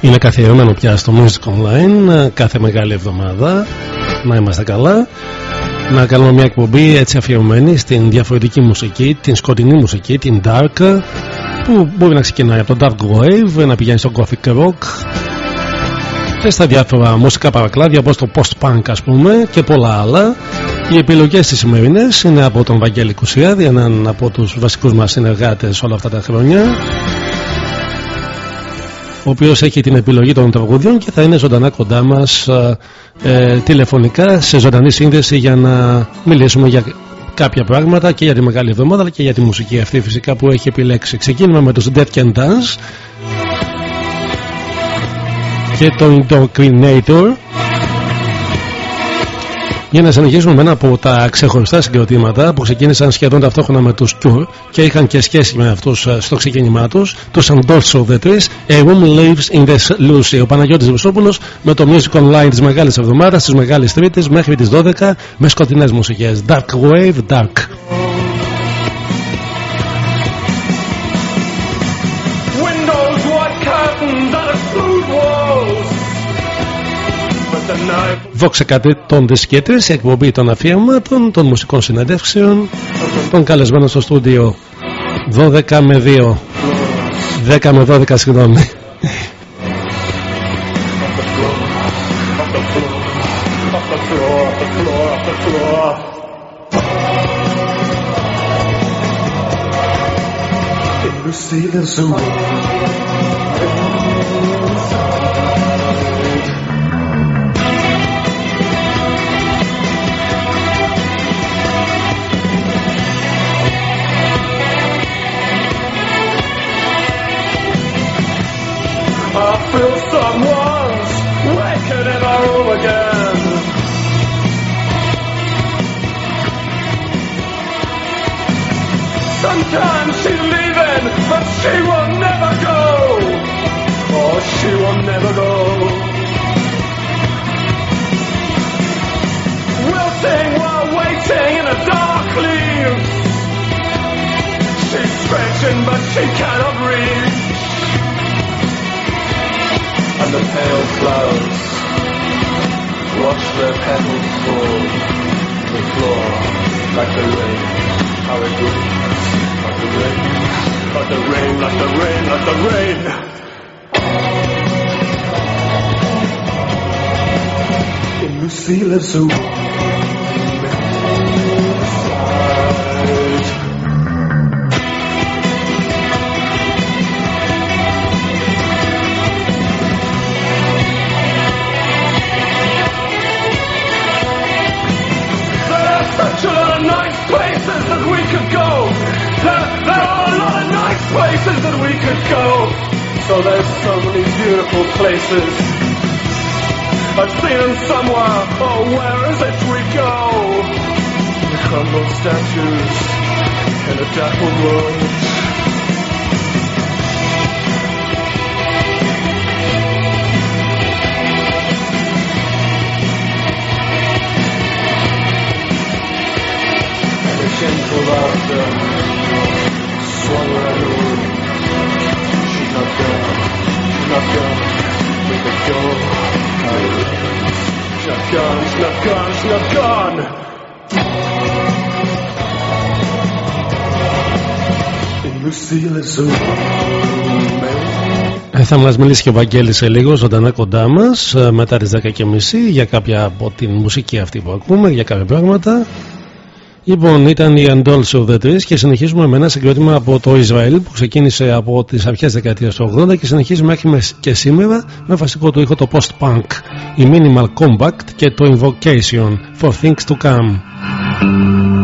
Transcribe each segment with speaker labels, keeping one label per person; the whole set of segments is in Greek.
Speaker 1: Είναι καθιερωμένο πια στο Music Online κάθε μεγάλη εβδομάδα. Να είμαστε καλά. Να κάνουμε μια εκπομπή έτσι αφιερωμένη στην διαφορετική μουσική, την σκοτεινή μουσική, την dark, που μπορεί να ξεκινάει από το dark wave, να πηγαίνει στο gothic rock και στα διάφορα μουσικά παρακλάδια όπως το post-punk ας πούμε και πολλά άλλα. Οι επιλογές της σημερινές είναι από τον Βαγγέλη Κουσιάδη, έναν από τους βασικούς μας συνεργάτες όλα αυτά τα χρόνια ο οποίος έχει την επιλογή των τραγουδιών και θα είναι ζωντανά κοντά μας ε, ε, τηλεφωνικά σε ζωντανή σύνδεση για να μιλήσουμε για κάποια πράγματα και για τη Μεγάλη Εβδομάδα αλλά και για τη μουσική αυτή φυσικά που έχει επιλέξει. Ξεκίνημα με τους Dead Can Dance και το Indoctrinator για να συνεχίσουμε με ένα από τα ξεχωριστά συγκροτήματα που ξεκίνησαν σχεδόν ταυτόχρονα με τους Cure και είχαν και σχέση με αυτούς ε, στο ξεκίνημά τους το Sandorso The Trees A Woman Lives in the Lucy. Ο Παναγιώτης Βουσόπουλος με το Music Online της Μεγάλης Εβδομάδας της Μεγάλης Τρίτης μέχρι τις 12 με σκοτεινές μουσικές. Dark Wave Dark Vox 100 των δισκέτες, εκπομπή των αφιέρωματων, των μουσικών συνεντεύξεων, των καλεσμένων στο στούντιο 12 με 2. 10 με 12, συγγνώμη. see the She's but she cannot reach and the pale clouds watch their petals fall the floor like the rain, how it rains, like the rain, like the rain, like the rain, like the rain. In Lucy lives could go. So there's so many beautiful places. I've seen somewhere. Oh, where is it we go? The crumbled statues in a dappled world. Θα μας μιλήσει και ο Βαγγέλης σε λίγο ζωντανά κοντά μας μετά τις 10.30 για κάποια από την μουσική αυτή που ακούμε, για κάποια πράγματα. Λοιπόν, ήταν η Andol of the Trees και συνεχίζουμε με ένα συγκρότημα από το Ισραήλ που ξεκίνησε από τις αρχές δεκαετίας του 80 και συνεχίζει μέχρι και σήμερα με βασικό του ήχο το post-punk, η Minimal Compact και το Invocation for Things to Come.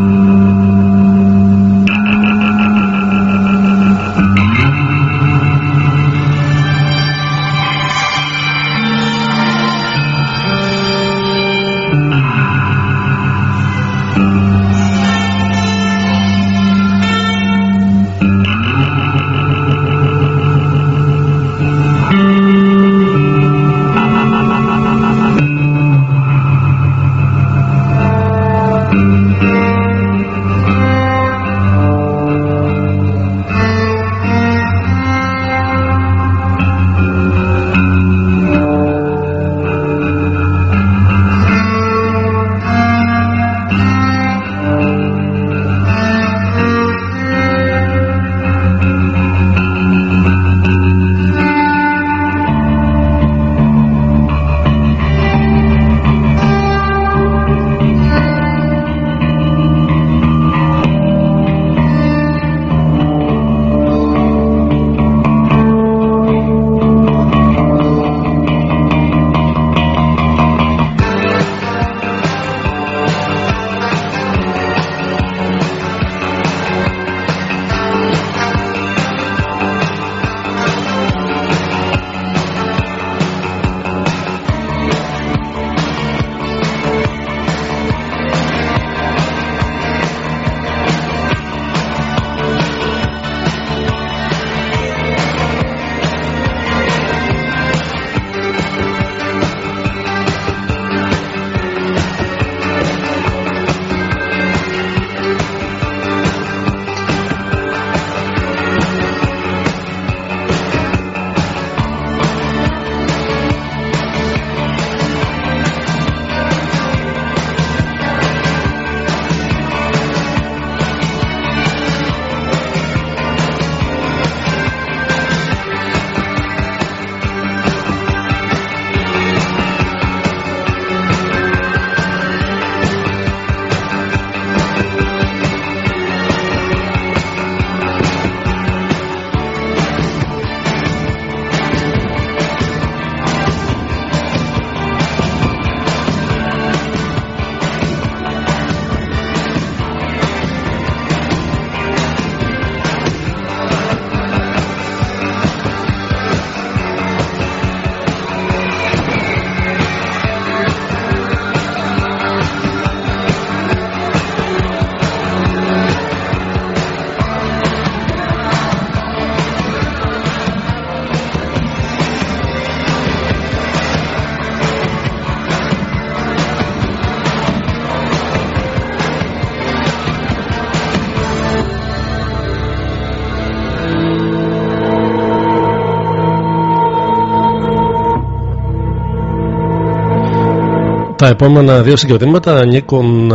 Speaker 1: Τα επόμενα δύο συγκροτήματα ανήκουν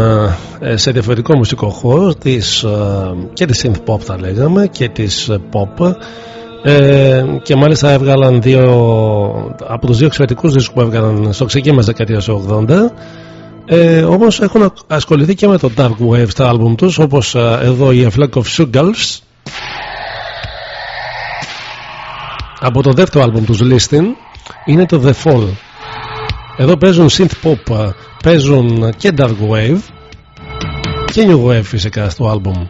Speaker 1: ε, σε διαφορετικό μουσικό χώρο της, ε, και της synth pop θα λέγαμε και της pop. Ε, και μάλιστα έβγαλαν δύο από τους δύο εξαιρετικούς δίσκους που έβγαλαν στο ξεκίνημα της δεκαετίας 80 ε, όμως έχουν ασχοληθεί και με το Dark Wave στα άλμπουμ τους όπως εδώ η A Flag of Sugals από το δεύτερο άλμπουμ τους Listing είναι το The Fall εδώ παίζουν synth pop, παίζουν και dark wave και new wave φυσικά στο άλμπουμ.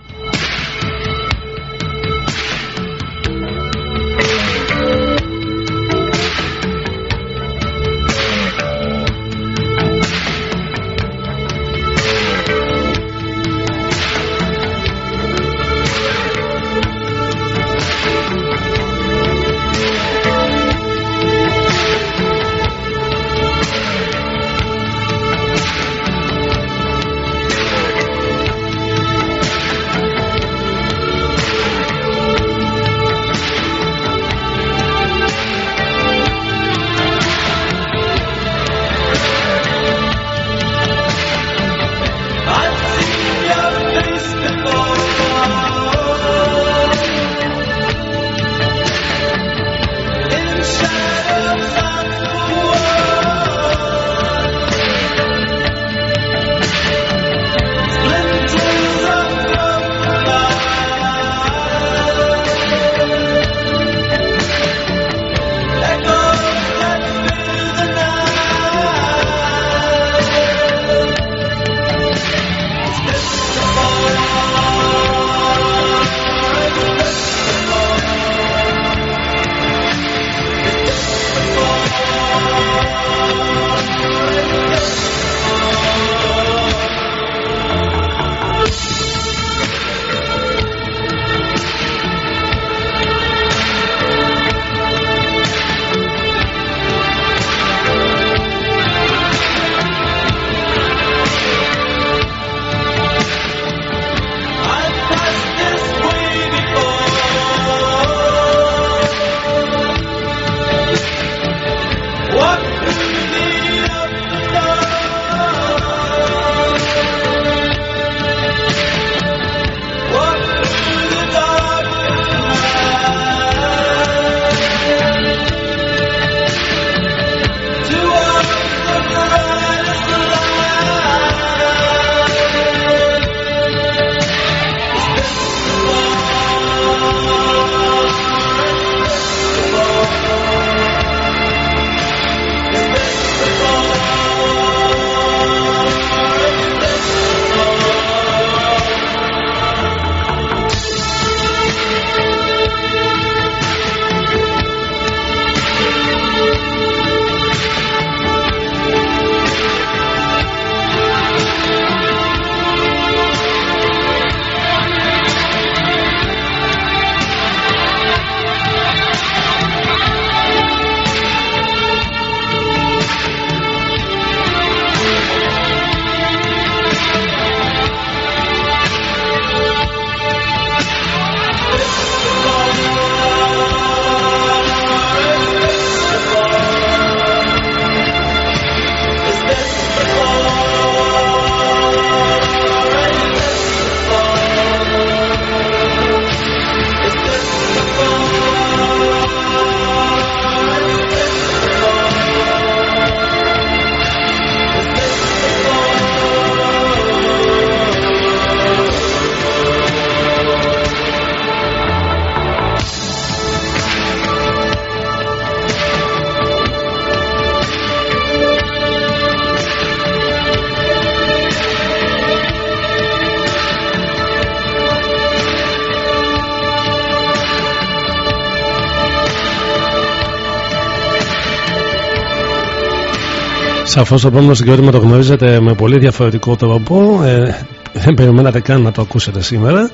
Speaker 1: Σαφώς το επόμενο συγκρότημα το γνωρίζετε με πολύ διαφορετικό τρόπο. Ε, δεν περιμένατε καν να το ακούσετε σήμερα.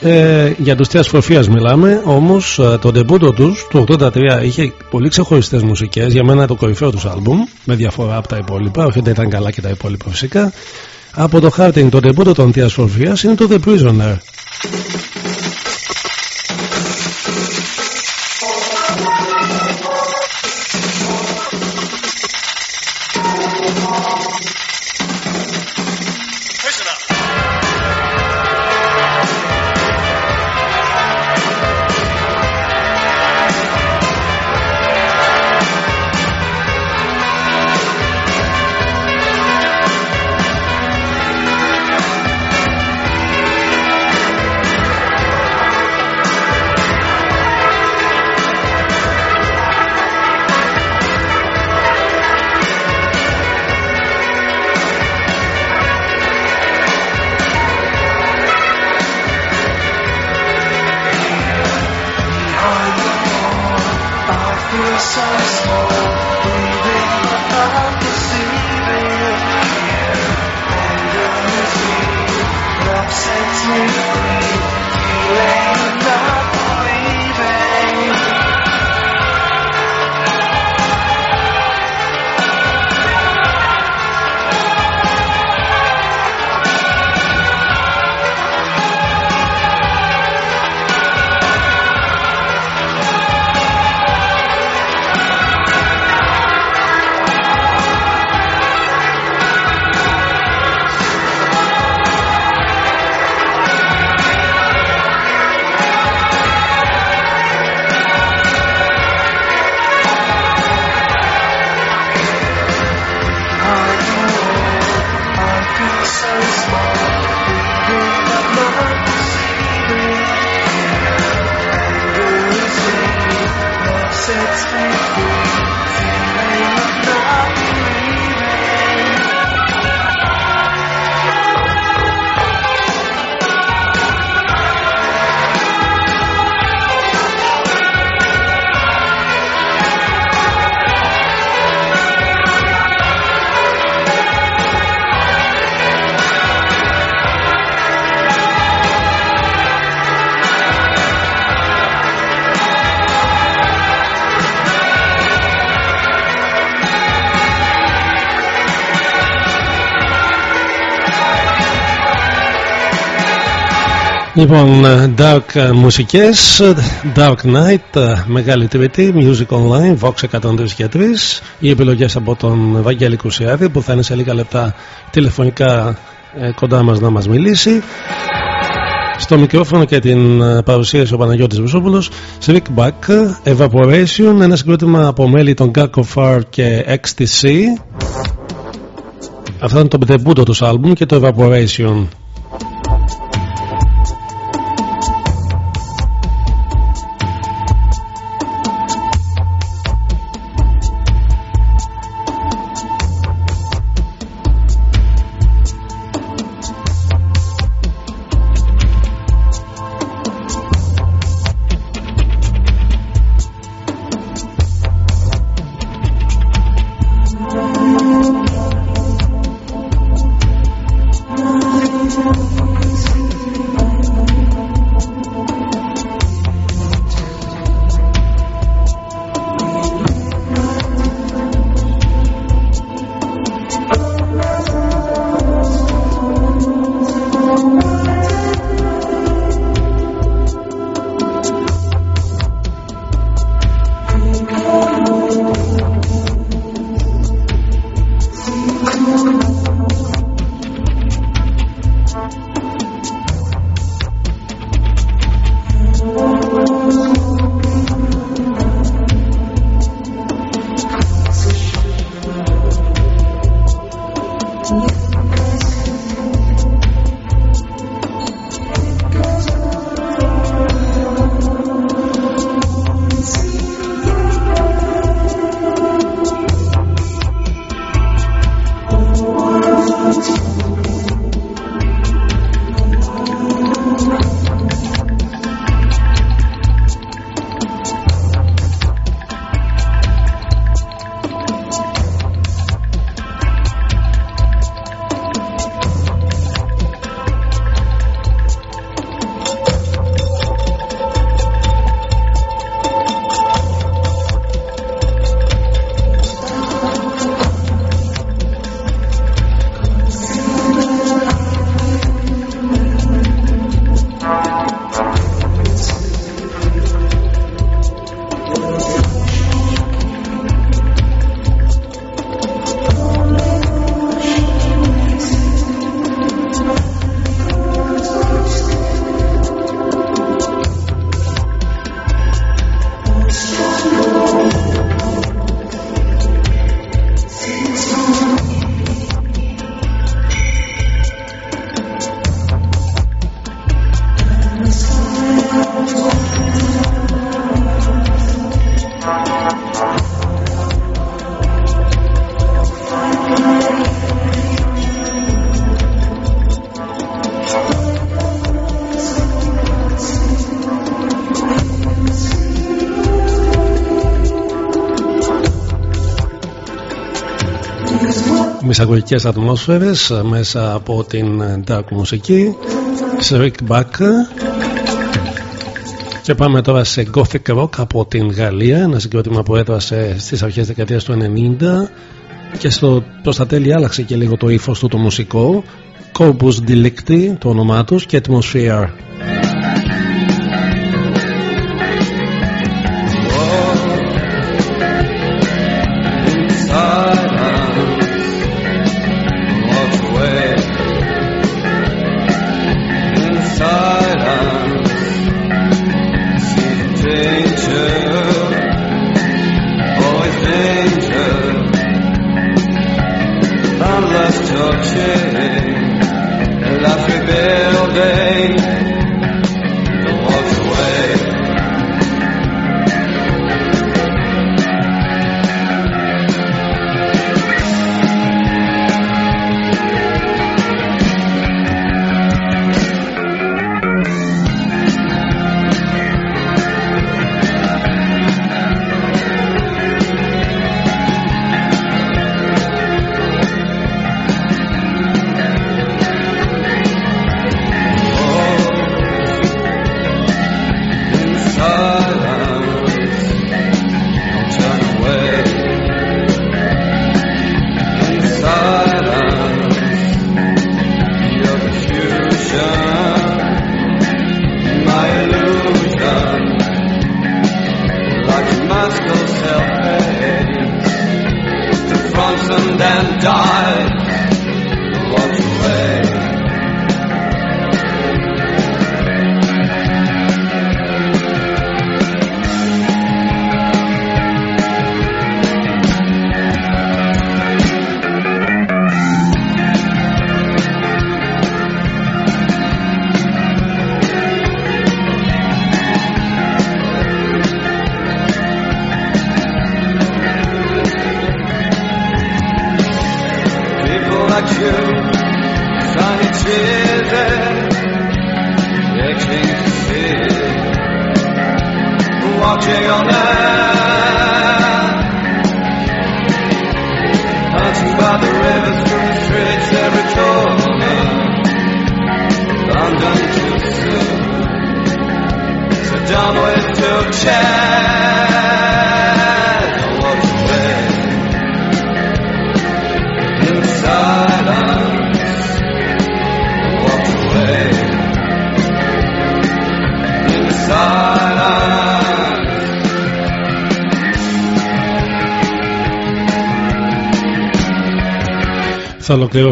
Speaker 1: Ε, για τους Τρία μιλάμε, όμως ε, το ντεμπούτο τους το 83 είχε πολύ ξεχωριστές μουσικές. Για μένα το κορυφαίο τους άλμπουμ, με διαφορά από τα υπόλοιπα. Όχι ότι ήταν καλά και τα υπόλοιπα φυσικά. Από το χάρτινγκ το ντεμπούτο των Τρία είναι το The Prisoner. satisfied. Λοιπόν, dark μουσικές, Dark Night, μεγάλη τρίτη, Music Online, Vox 103 και 3. Οι επιλογές από τον Βαγγέλη Κουσιάδη που θα είναι σε λίγα λεπτά τηλεφωνικά ε, κοντά μας να μας μιλήσει. Στο μικρόφωνο και την ε, παρουσίαση ο Παναγιώτης Βουσόπουλος Slick Back, Evaporation, ένα συγκρότημα από μέλη των Gag of Far και XTC. Αυτό είναι το πεντεμπούτο τους άλμπουμ και το Evaporation.
Speaker 2: Μισαγωγικές ατμόσφαιρες μέσα από την dark μουσική σε Rick Back. Και πάμε τώρα σε Gothic Rock από την Γαλλία ένα συγκρότημα που έδρασε στις αρχές δεκαετίας του 90 και στο, προς τα τέλη άλλαξε και λίγο το ύφος του το μουσικό. Corpus Delicti το όνομά τους και Atmosphere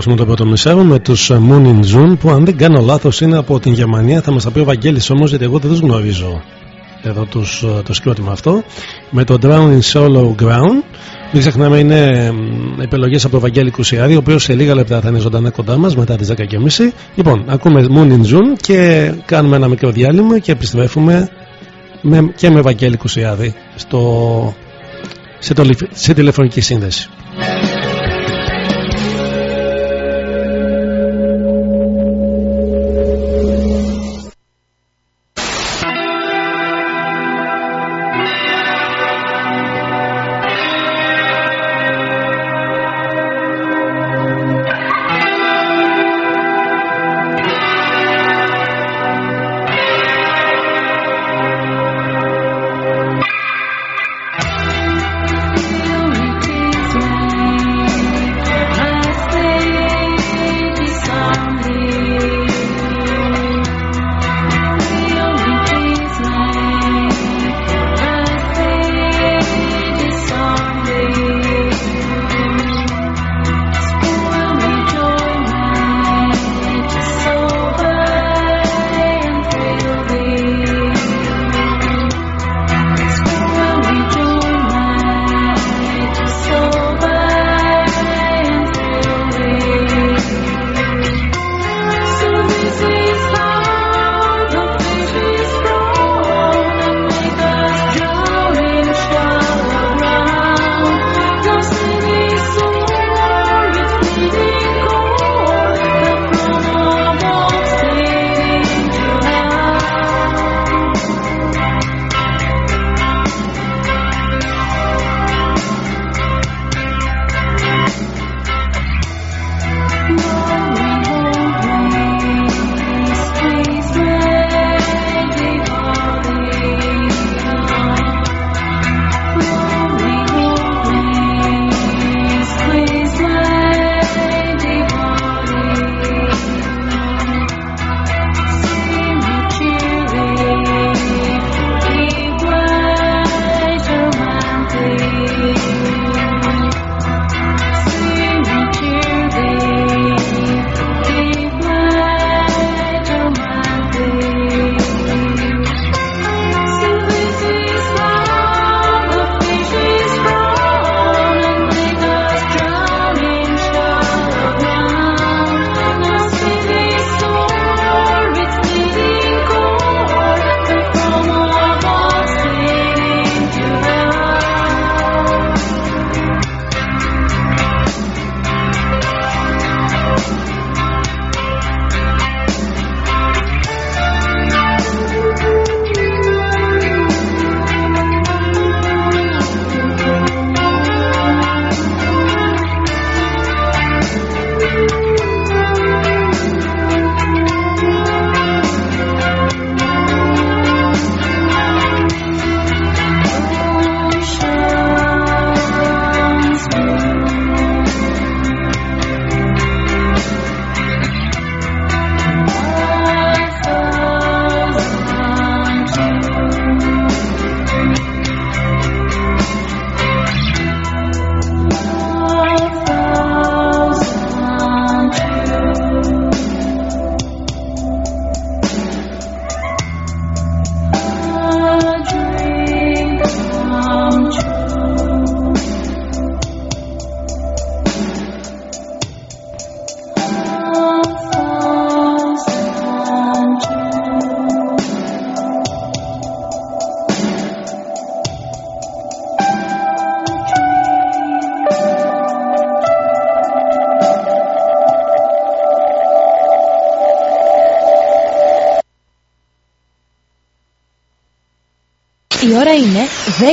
Speaker 2: ολοκληρώσουμε το πρώτο μισάρο με τους Moon in June που αν δεν κάνω λάθος είναι από την Γερμανία. Θα μας τα πει ο Βαγγέλης όμως γιατί εγώ δεν τους γνωρίζω εδώ τους, το σκρότημα αυτό. Με το Drowning Solo Ground. Μην ξεχνάμε είναι επιλογές από το Βαγγέλη Κουσιάδη, ο οποίος σε λίγα λεπτά θα είναι ζωντανά κοντά μας μετά τις 10.30. Λοιπόν, ακούμε Moon in June και κάνουμε ένα μικρό διάλειμμα και επιστρέφουμε με, και με Βαγγέλη Κουσιάδη στο, σε, το, σε τηλεφωνική σύνδεση.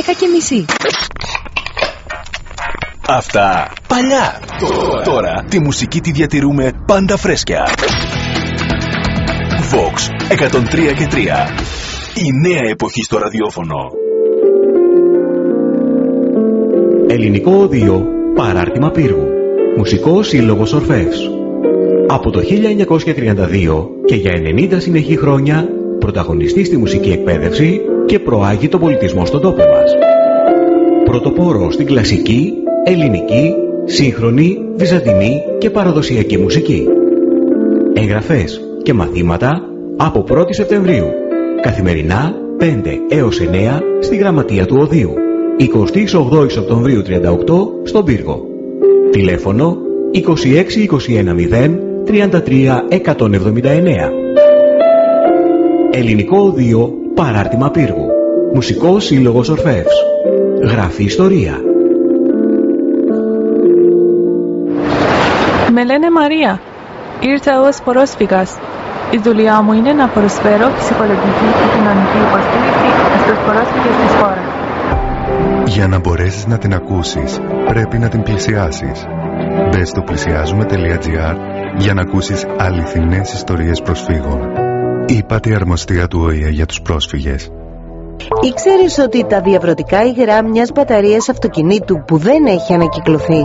Speaker 3: 10 και μισή.
Speaker 4: Αυτά παλιά. Τώρα τη μουσική τη διατηρούμε πάντα φρέσκια. Vox 103 και 3. Η νέα εποχή στο ραδιόφωνο.
Speaker 5: Ελληνικό Οδείο Παράρτημα Πύργου. Μουσικό Σύλλογο Ορφεύς. Από το 1932 και για 90 συνεχή χρόνια πρωταγωνιστή στη μουσική εκπαίδευση και προάγει τον πολιτισμό στον τόπο μας. Πρωτοπόρο στην κλασική, ελληνική, σύγχρονη, βυζαντινή και παραδοσιακή μουσική. Εγγραφές και μαθήματα από 1η Σεπτεμβρίου. Καθημερινά 5 έως 9 στη Γραμματεία του Οδείου. 28 Οκτωβρίου 38 στον Πύργο. Τηλέφωνο 26210 33 179. Ελληνικό Οδείο Παράρτημα Πύργου. Μουσικός Σύλλογος Ορφεύς. Γράφει Ιστορία.
Speaker 6: Με λένε Μαρία. Ήρθα ως πρόσφυγας. Η δουλειά μου είναι να προσφέρω ψυχολογική και κοινωνική υποστήριξη στους πρόσφυγες της χώρας.
Speaker 7: Για να μπορέσεις να την ακούσεις, πρέπει να την πλησιάσεις. Μπες στο πλησιάζουμε.gr για να ακούσεις αληθινές ιστορίες προσφύγων. Είπατε αρμοστία του ΟΗΕ για τους πρόσφυγες.
Speaker 8: Ήξερες ότι τα διαβρωτικά υγρά μιας μπαταρίας αυτοκινήτου που δεν έχει ανακυκλωθεί;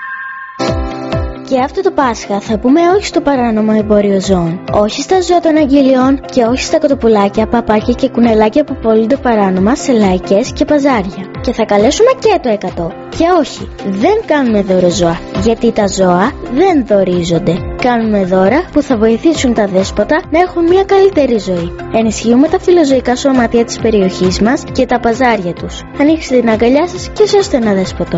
Speaker 9: και αυτό το Πάσχα θα πούμε όχι στο παράνομο εμπόριο ζώων, όχι στα ζώα των αγγελιών και όχι στα κοτοπουλάκια, παπάκια και κουνελάκια που πωλούνται παράνομα σε λαϊκές και παζάρια. Και θα καλέσουμε και το 100. Και όχι, δεν κάνουμε δώρο ζώα, γιατί τα ζώα δεν δωρίζονται. Κάνουμε δώρα που θα βοηθήσουν τα δέσποτα να έχουν μια καλύτερη ζωή. Ενισχύουμε τα φιλοζωικά σωματεία της περιοχής μας και τα παζάρια τους. Ανοίξτε την αγκαλιά σας και σώστε ένα δέσποτο.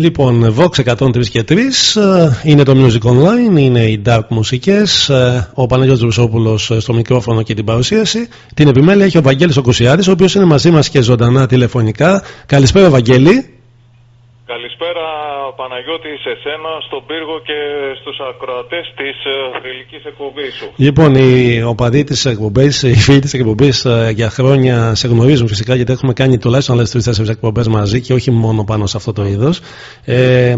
Speaker 1: Λοιπόν, Vox 103 και 3 ε, είναι το Music Online, είναι οι dark μουσικές, ε, ο Παναγιώτης Ρουσόπουλος στο μικρόφωνο και την παρουσίαση. Την επιμέλεια έχει ο Βαγγέλης ο Κουσιάδης, ο οποίος είναι μαζί μας και ζωντανά τηλεφωνικά. Καλησπέρα Βαγγέλη.
Speaker 10: Καλησπέρα Παναγιώτη σε σένα, στον πύργο και στους ακροατές της ε, θρηλυκής εκπομπής σου.
Speaker 1: Λοιπόν, οι οπαδοί της εκπομπής, οι φίλοι της εκπομπής ε, για χρόνια σε γνωρίζουν φυσικά γιατί έχουμε κάνει τουλάχιστον άλλες τρεις-τέσσερις εκπομπές μαζί και όχι μόνο πάνω σε αυτό το είδος. Ε,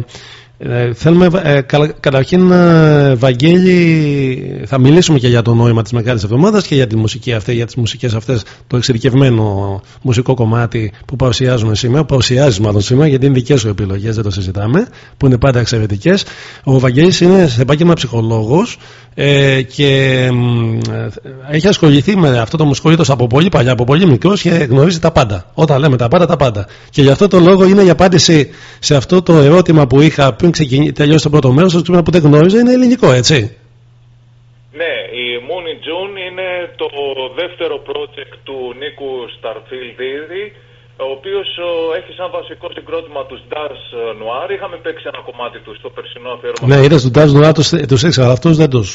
Speaker 1: ε, θέλουμε ε, καταρχήν, ε, Βαγγέλη, θα μιλήσουμε και για το νόημα της Μεγάλης Εβδομάδας και για τη μουσική αυτή, για τις μουσικές αυτές, το εξειδικευμένο μουσικό κομμάτι που παρουσιάζουμε σήμερα, παρουσιάζεις μάλλον σήμερα, γιατί είναι δικές σου επιλογές, δεν το συζητάμε, που είναι πάντα εξαιρετικές. Ο Βαγγέλης είναι σε επάγγελμα ψυχολόγος ε, και ε, έχει ασχοληθεί με αυτό το μουσικό είδος από πολύ παλιά, από πολύ μικρός και γνωρίζει τα πάντα. Όταν λέμε τα πάντα, τα πάντα. Και γι' αυτό το λόγο είναι η απάντηση σε αυτό το ερώτημα που είχα πριν ξεκινήσει, τελειώσει το πρώτο μέρος, το τμήμα που δεν γνώριζα είναι ελληνικό, έτσι.
Speaker 10: Ναι, η Moon in June είναι το δεύτερο project του Νίκου Σταρφίλδίδη, ο οποίος έχει σαν βασικό συγκρότημα τους Dars Noir. Είχαμε παίξει ένα κομμάτι του στο περσινό αφιέρωμα.
Speaker 1: Ναι, είδα τους Dars Noir, τους ήξερα, αυτούς δεν τους.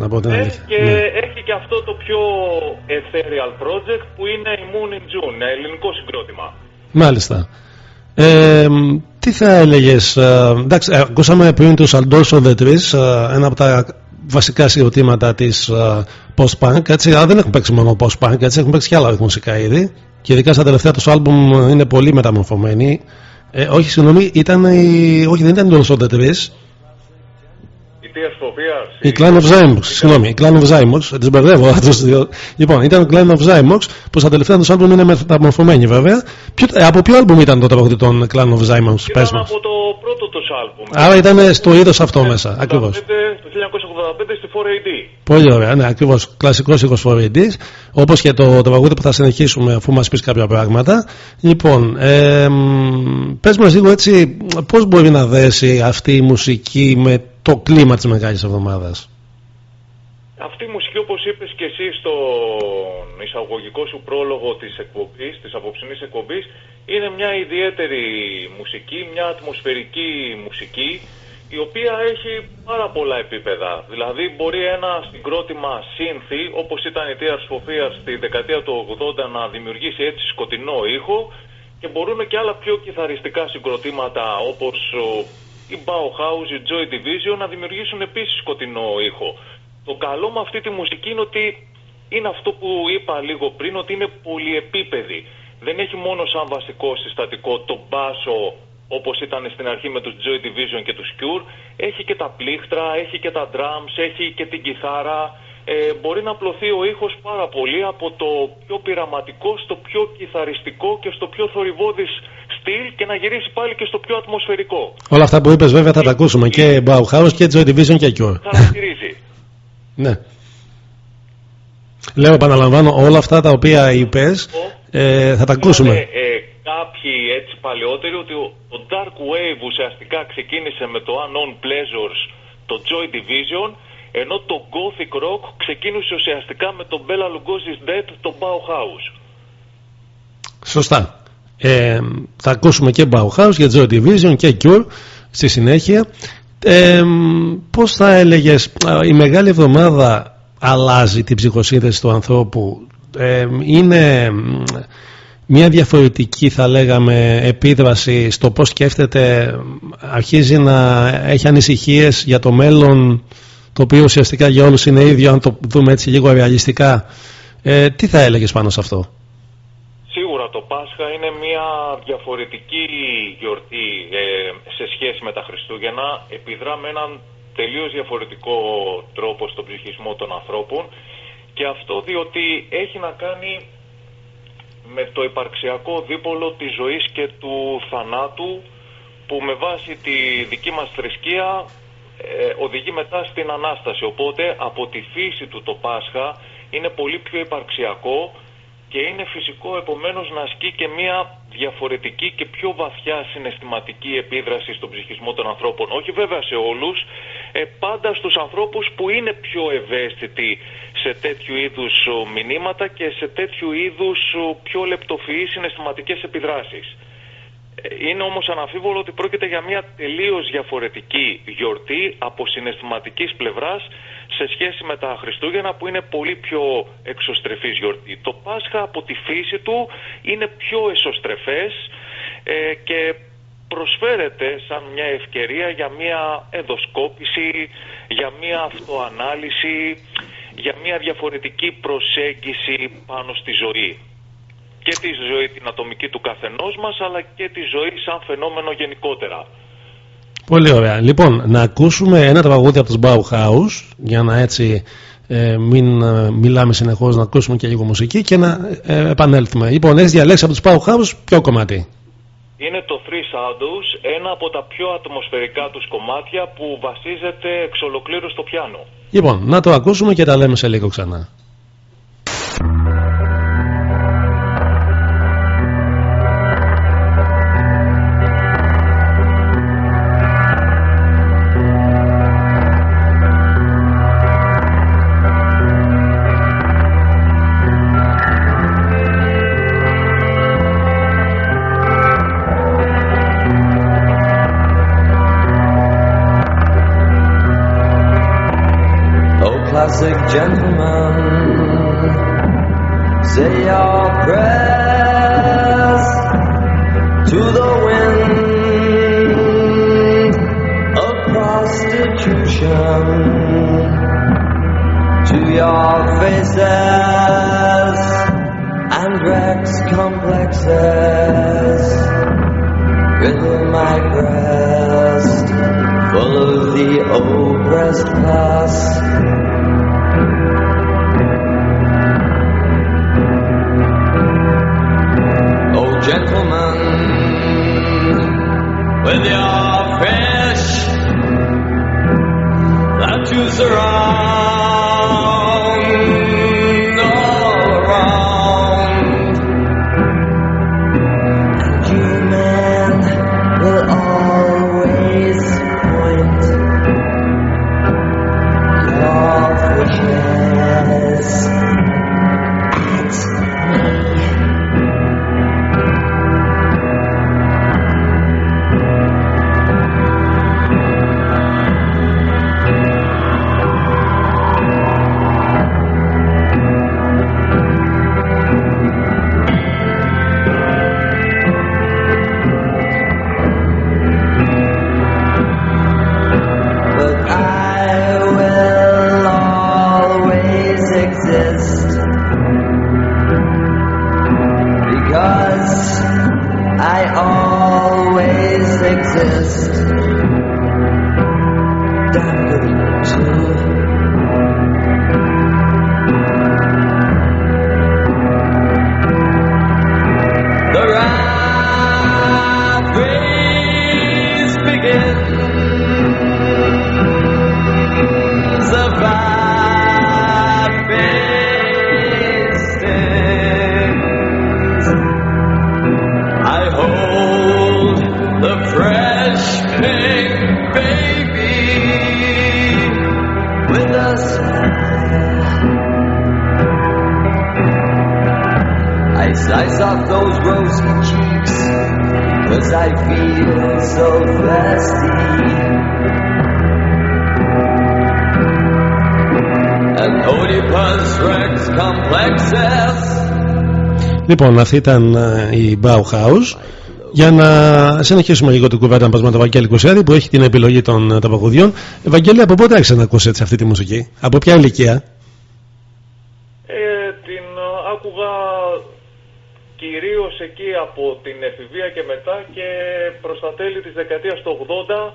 Speaker 1: Να πω την
Speaker 10: ναι,
Speaker 1: αλήθεια.
Speaker 10: και
Speaker 1: Ναι.
Speaker 10: έχει και αυτό το πιο ethereal project που είναι η Moon in June, ελληνικό συγκρότημα.
Speaker 1: Μάλιστα. Ε, τι θα έλεγες, εντάξει, ε, ακούσαμε πριν τους Aldous of the Trees, ε, ένα από τα βασικά συγκροτήματα της post-punk. Έτσι, αλλά δεν έχουν παίξει μόνο post-punk, έτσι, έχουν παίξει και άλλα μουσικά είδη. Και ειδικά στα τελευταία τους άλμπουμ είναι πολύ μεταμορφωμένοι. Ε, όχι, συγγνώμη, ήταν η, όχι, δεν ήταν το Aldous of the Trees.
Speaker 10: Η Tears for Fears.
Speaker 1: Η Clan of Zymox, συγγνώμη, η Clan of Zymox, τις μπερδεύω αυτούς δύο. Λοιπόν, ήταν η Clan of Zymox, που στα τελευταία τους άλμπουμ είναι μεταμορφωμένη βέβαια. Ποιο, ε, από ποιο άλμπουμ ήταν το τραγούδι των Clan of Zymox, πες
Speaker 10: Ήταν
Speaker 1: μας;
Speaker 10: από το πρώτο τους άλμπουμ.
Speaker 1: Άρα ήταν στο είδος αυτό μέσα, ακριβώς.
Speaker 10: Το 1985 στη 4AD.
Speaker 1: Πολύ ωραία, ναι, ακριβώς. Κλασικός ήχος φορητή. Όπως και το τραγούδι που θα συνεχίσουμε αφού μας πεις κάποια πράγματα. Λοιπόν, ε, πες μας λίγο έτσι, πώς μπορεί να δέσει αυτή η μουσική με το κλίμα της Μεγάλης Εβδομάδας.
Speaker 10: Αυτή η μουσική όπως είπες και εσύ στον εισαγωγικό σου πρόλογο της εκπομπής, της απόψινής εκπομπής, είναι μια ιδιαίτερη μουσική, μια ατμοσφαιρική μουσική, η οποία έχει πάρα πολλά επίπεδα. Δηλαδή μπορεί ένα συγκρότημα σύνθη, όπως ήταν η Tears for Fears στη δεκαετία του 80 να δημιουργήσει έτσι σκοτεινό ήχο και μπορούν και άλλα πιο κιθαριστικά συγκροτήματα όπως ο, η Bauhaus, η Joy Division να δημιουργήσουν επίσης σκοτεινό ήχο. Το καλό με αυτή τη μουσική είναι ότι είναι αυτό που είπα λίγο πριν, ότι είναι πολυεπίπεδη. Δεν έχει μόνο σαν βασικό συστατικό το μπάσο όπως ήταν στην αρχή με τους Joy Division και τους Cure. Έχει και τα πλήκτρα, έχει και τα drums, έχει και την κιθάρα. Ε, μπορεί να απλωθεί ο ήχος πάρα πολύ από το πιο πειραματικό στο πιο κιθαριστικό και στο πιο θορυβόδης στυλ και να γυρίσει πάλι και στο πιο ατμοσφαιρικό.
Speaker 1: Όλα αυτά που είπες, βέβαια, θα τα ακούσουμε και Bauhaus και Joy Division και Cure.
Speaker 10: Χαρακτηρίζει.
Speaker 1: ναι. Λέω, επαναλαμβάνω, όλα αυτά τα οποία είπες, ε, θα τα ακούσουμε.
Speaker 10: Λένε, ε, κάποιοι έτσι παλαιότεροι ότι ο, ο Dark Wave ουσιαστικά ξεκίνησε με το Unknown Pleasures, το Joy Division, ενώ το Gothic Rock ξεκίνησε ουσιαστικά με το Bella Lugosi's Dead, το Bauhaus.
Speaker 1: Σωστά. Ε, θα ακούσουμε και Bauhaus και Joy Division και Cure στη συνέχεια. Ε, πώς θα έλεγες, η Μεγάλη Εβδομάδα αλλάζει την ψυχοσύνθεση του ανθρώπου; Ε, είναι μια διαφορετική θα λέγαμε επίδραση στο πώς σκέφτεται αρχίζει να έχει ανησυχίες για το μέλλον; Το οποίο ουσιαστικά για όλους είναι ίδιο αν το δούμε έτσι λίγο ρεαλιστικά. Ε, τι θα έλεγες πάνω σε αυτό;
Speaker 10: Σίγουρα το Πάσχα είναι μια διαφορετική γιορτή ε, σε σχέση με τα Χριστούγεννα. Επιδρά με έναν τελείως διαφορετικό τρόπο στον ψυχισμό των ανθρώπων. Και αυτό διότι έχει να κάνει με το υπαρξιακό δίπολο της ζωής και του θανάτου που με βάση τη δική μας θρησκεία ε, οδηγεί μετά στην Ανάσταση. Οπότε από τη φύση του το Πάσχα είναι πολύ πιο υπαρξιακό και είναι φυσικό επομένως να ασκεί και μια διαφορετική και πιο βαθιά συναισθηματική επίδραση στον ψυχισμό των ανθρώπων. Όχι βέβαια σε όλους, ε, πάντα στους ανθρώπους που είναι πιο ευαίσθητοι σε τέτοιου είδους ο, μηνύματα και σε τέτοιου είδους ο, πιο λεπτοφυείς συναισθηματικές επιδράσεις. Είναι όμως αναμφίβολο ότι πρόκειται για μια τελείως διαφορετική γιορτή από συναισθηματικής πλευράς σε σχέση με τα Χριστούγεννα που είναι πολύ πιο εξωστρεφής γιορτή. Το Πάσχα από τη φύση του είναι πιο εσωστρεφές ε, και προσφέρεται σαν μια ευκαιρία για μια ενδοσκόπηση, για μια αυτοανάλυση, για μια διαφορετική προσέγγιση πάνω στη ζωή και τη ζωή την ατομική του καθενός μας αλλά και τη ζωή σαν φαινόμενο γενικότερα.
Speaker 11: Πολύ ωραία. Λοιπόν, να ακούσουμε ένα τραγούδι από τους Bauhaus για να έτσι ε, μην ε, μιλάμε συνεχώς, να ακούσουμε και λίγο μουσική και να ε, επανέλθουμε. Λοιπόν, έχεις διαλέξει από τους Bauhaus ποιο κομμάτι;
Speaker 10: Είναι το Three Shadows, ένα από τα πιο ατμοσφαιρικά τους κομμάτια που βασίζεται εξ ολοκλήρου στο πιάνο.
Speaker 11: Λοιπόν, να το ακούσουμε και τα λέμε σε λίγο ξανά. Λοιπόν, αυτή ήταν ε, η Bauhaus. Για να συνεχίσουμε λίγο την κουβέντα μας με τον Βαγγέλη Κουσιάδη που έχει την επιλογή των ε, τραγουδιών. Βαγγέλη, από πότε άρχισε να ακούσει αυτή τη μουσική, από ποια ηλικία;
Speaker 10: Ε, την ε, άκουγα κυρίως εκεί από την εφηβεία και μετά και προς τα τέλη της δεκαετίας του 80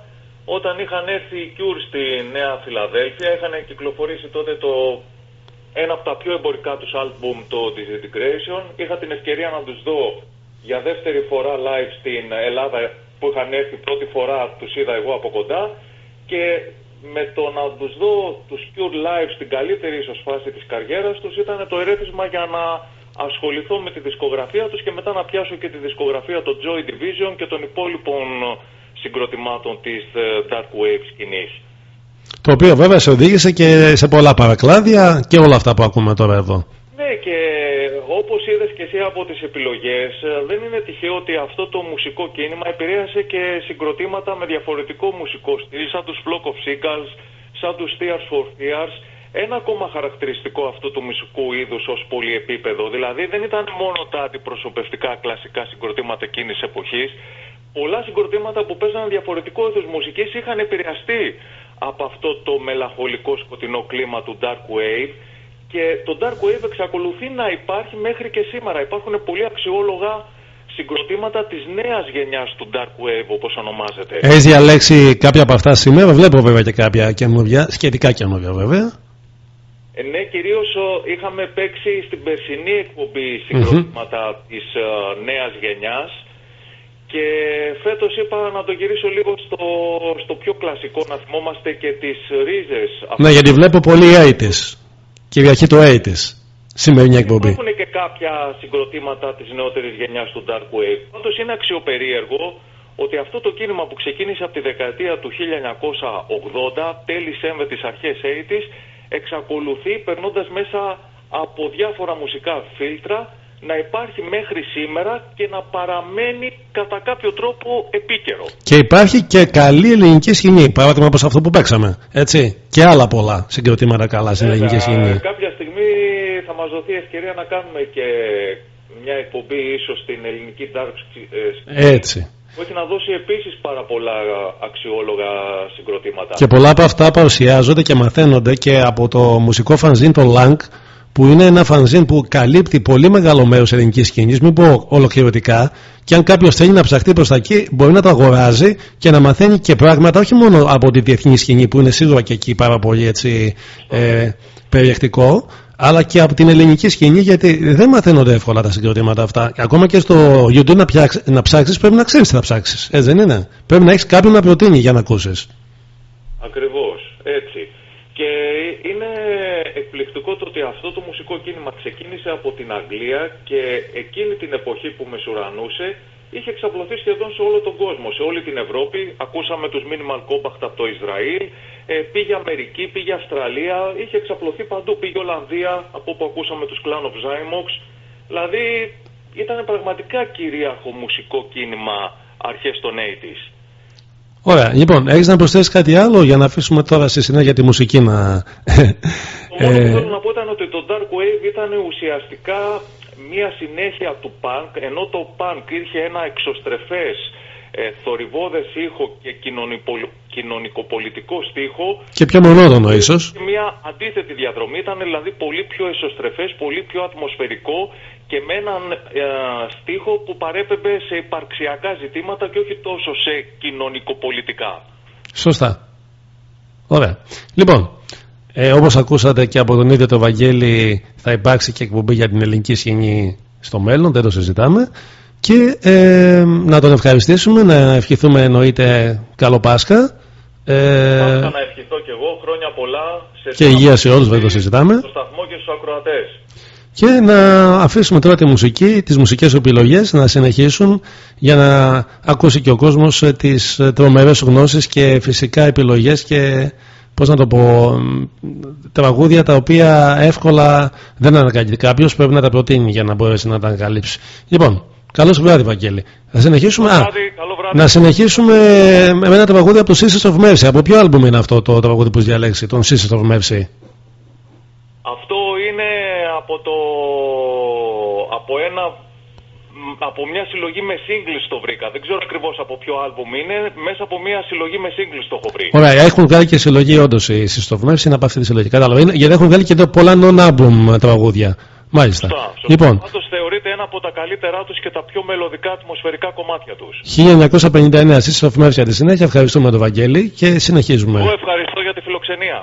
Speaker 10: όταν είχαν έρθει οι Cure στη Νέα Φιλαδέλφια. Είχαν κυκλοφορήσει τότε το ένα από τα πιο εμπορικά τους άλμπουμ το Disintegration. Είχα την ευκαιρία να τους δω για δεύτερη φορά live στην Ελλάδα που είχαν έρθει πρώτη φορά τους είδα εγώ από κοντά και με το να τους δω τους Cure live στην καλύτερη ίσως φάση της καριέρας τους ήταν το ερέθισμα για να ασχοληθώ με τη δισκογραφία τους και μετά να πιάσω και τη δισκογραφία των Joy Division και των υπόλοιπων συγκροτημάτων της ε, Dark Wave σκηνής.
Speaker 11: Το οποίο βέβαια σε οδήγησε και σε πολλά παρακλάδια και όλα αυτά που ακούμε τώρα εδώ.
Speaker 10: Ναι, και όπως είδες και εσύ από τις επιλογές, ε, δεν είναι τυχαίο ότι αυτό το μουσικό κίνημα επηρέασε και συγκροτήματα με διαφορετικό μουσικό στυλ, σαν τους Flock of Seagulls, σαν τους Tears for Fears. Ένα ακόμα χαρακτηριστικό αυτού του μουσικού είδους ως πολυεπίπεδο, δηλαδή δεν ήταν μόνο τα αντιπροσωπευτικά κλασικά συγκροτήματα εκείνης εποχής, πολλά συγκροτήματα που παίζανε διαφορετικό είδος μουσικής είχαν επηρεαστεί από αυτό το μελαγχολικό σκοτεινό κλίμα του Dark Wave και το Dark Wave εξακολουθεί να υπάρχει μέχρι και σήμερα. Υπάρχουν πολύ αξιόλογα συγκροτήματα της νέας γενιάς του Dark Wave όπως ονομάζεται.
Speaker 1: Έχεις διαλέξει κάποια από αυτά σήμερα, βλέπω βέβαια και κάποια καινούργια, σχετικά καινούργια βέβαια.
Speaker 10: Ε, ναι, κυρίως είχαμε παίξει στην περσινή εκπομπή συγκροτήματα mm-hmm. της uh, νέας γενιάς και φέτος είπα να το γυρίσω λίγο στο, στο πιο κλασικό, να θυμόμαστε και τις ρίζες.
Speaker 1: Ναι, γιατί βλέπω πολύ 80's. Κυριακή του 80's. Σημερινή εκπομπή.
Speaker 10: Υπάρχουν και κάποια συγκροτήματα της νεότερης γενιάς του Dark Wave. Πάντως είναι αξιοπερίεργο ότι αυτό το κίνημα που ξεκίνησε από τη δεκαετία του 1980, τέλης με τις αρχές 80's, εξακολουθεί περνώντας μέσα από διάφορα μουσικά φίλτρα να υπάρχει μέχρι σήμερα και να παραμένει κατά κάποιο τρόπο επίκαιρο.
Speaker 1: Και υπάρχει και καλή ελληνική σκηνή, παράδειγμα όπως αυτό που παίξαμε, έτσι. Και άλλα πολλά συγκροτήματα καλά στην ελληνική σκηνή.
Speaker 10: Κάποια στιγμή θα μας δοθεί ευκαιρία να κάνουμε και μια εκπομπή ίσως στην ελληνική dark
Speaker 1: ε, Έτσι.
Speaker 10: Που έχει να δώσει επίσης πάρα πολλά αξιόλογα συγκροτήματα.
Speaker 1: Και πολλά από αυτά παρουσιάζονται και μαθαίνονται και από το μουσικό φανζίν το Lang που είναι ένα φανζίν που καλύπτει πολύ μεγάλο μέρος ελληνικής σκηνής, μην πω ολοκληρωτικά, και αν κάποιος θέλει να ψαχτεί προς τα εκεί, μπορεί να το αγοράζει και να μαθαίνει και πράγματα όχι μόνο από τη διεθνή σκηνή, που είναι σίγουρα και εκεί πάρα πολύ έτσι, ε, περιεκτικό, αλλά και από την ελληνική σκηνή, γιατί δεν μαθαίνονται εύκολα τα συγκροτήματα αυτά. Ακόμα και στο YouTube να, να ψάξεις, πρέπει να ξέρεις τι θα ψάξεις. Έτσι δεν είναι. Πρέπει να έχεις κάποιον να προτείνει για να ακούσεις.
Speaker 10: Ακριβώς. Έτσι. Και είναι εκπληκτικό το ότι αυτό το μουσικό κίνημα ξεκίνησε από την Αγγλία και εκείνη την εποχή που μεσουρανούσε είχε εξαπλωθεί σχεδόν σε όλο τον κόσμο, σε όλη την Ευρώπη. Ακούσαμε τους Minimal Compact από το Ισραήλ, ε, πήγε Αμερική, πήγε Αυστραλία, είχε εξαπλωθεί παντού, πήγε Ολλανδία, από όπου ακούσαμε τους Clan of Zymox. Δηλαδή ήταν πραγματικά κυρίαρχο μουσικό κίνημα αρχές των 80's.
Speaker 1: Ωραία. Λοιπόν, έχεις να προσθέσεις κάτι άλλο για να αφήσουμε τώρα στη συνέχεια τη μουσική να.
Speaker 10: Το μόνο που θέλω να πω ήταν ότι το Dark Wave ήταν ουσιαστικά μία συνέχεια του punk, ενώ το punk είχε ένα εξωστρεφές ε, θορυβόδες ήχο και κοινωνικοπολιτικό στίχο
Speaker 1: και πιο μονόδονο ίσως
Speaker 10: μια αντίθετη διαδρομή ήταν δηλαδή πολύ πιο εσωστρεφές, πολύ πιο ατμοσφαιρικό και με έναν ε, στίχο που παρέπεμπε σε υπαρξιακά ζητήματα και όχι τόσο σε κοινωνικοπολιτικά.
Speaker 1: Σωστά. Ωραία. Λοιπόν, ε, όπως ακούσατε και από τον ίδιο το Βαγγέλη θα υπάρξει και εκπομπή για την ελληνική σκηνή στο μέλλον, δεν το συζητάμε. Και ε, να τον ευχαριστήσουμε, να ευχηθούμε εννοείται καλό Πάσχα.
Speaker 10: Ε, να ευχηθώ και εγώ, χρόνια πολλά.
Speaker 1: Σε και υγεία σε όλους, δεν το συζητάμε.
Speaker 10: Στο σταθμό και στους ακροατές
Speaker 1: και να αφήσουμε τώρα τη μουσική, τις μουσικές επιλογές να συνεχίσουν για να ακούσει και ο κόσμος ε, τις ε, τρομερές γνώσεις και φυσικά επιλογές και πώς να το πω τραγούδια τα οποία εύκολα δεν ανακαλύπτει κάποιος πρέπει να τα προτείνει για να μπορέσει να τα ανακαλύψει λοιπόν Καλό βράδυ, Βαγγέλη. Θα συνεχίσουμε,
Speaker 10: καλό βράδυ, καλό βράδυ.
Speaker 1: να συνεχίσουμε με ένα τραγούδι από το Sisters of Mercy. Από ποιο άλμπουμ είναι αυτό το τραγούδι που έχει διαλέξει, τον Sisters of Mercy;
Speaker 10: Αυτό είναι από το... από ένα από μια συλλογή με singles το βρήκα. Δεν ξέρω ακριβώς από ποιο άλμπουμ είναι. Μέσα από μια συλλογή με singles το έχω βρει.
Speaker 1: Ωραία, έχουν βγάλει και συλλογή όντως οι συστοφμεύσει είναι από αυτή τη συλλογή. Κατάλαβα. Γιατί έχουν βγάλει και εδώ πολλά non-album τραγούδια. Μάλιστα.
Speaker 10: Σωστά, σωστά.
Speaker 1: Λοιπόν.
Speaker 10: Πάντως θεωρείται ένα από τα καλύτερά τους και τα πιο μελωδικά ατμοσφαιρικά κομμάτια τους.
Speaker 1: 1959 Sisters για τη συνέχεια. Ευχαριστούμε τον Βαγγέλη και συνεχίζουμε.
Speaker 10: Εγώ ευχαριστώ για τη φιλοξενία.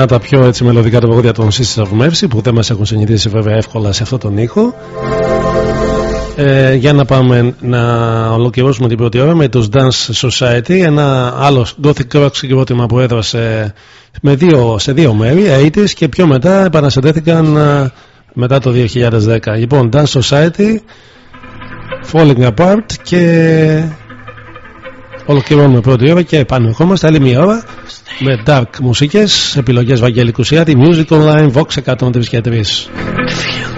Speaker 1: Ένα από τα πιο έτσι μελωδικά τραγούδια των Sisters of Mercy που δεν μας έχουν συνηθίσει βέβαια εύκολα σε αυτόν τον ήχο. Ε, για να πάμε να ολοκληρώσουμε την πρώτη ώρα με τους Dance Society ένα άλλο gothic rock συγκρότημα που έδωσε με δύο, σε δύο μέρη 80's και πιο μετά επανασυντέθηκαν ε, μετά το 2010 λοιπόν Dance Society Falling Apart και ολοκληρώνουμε πρώτη ώρα και επανερχόμαστε άλλη μία ώρα με dark μουσικές, επιλογές Βαγγέλη Κουσιάτη, Music Online, Vox 103 και 3.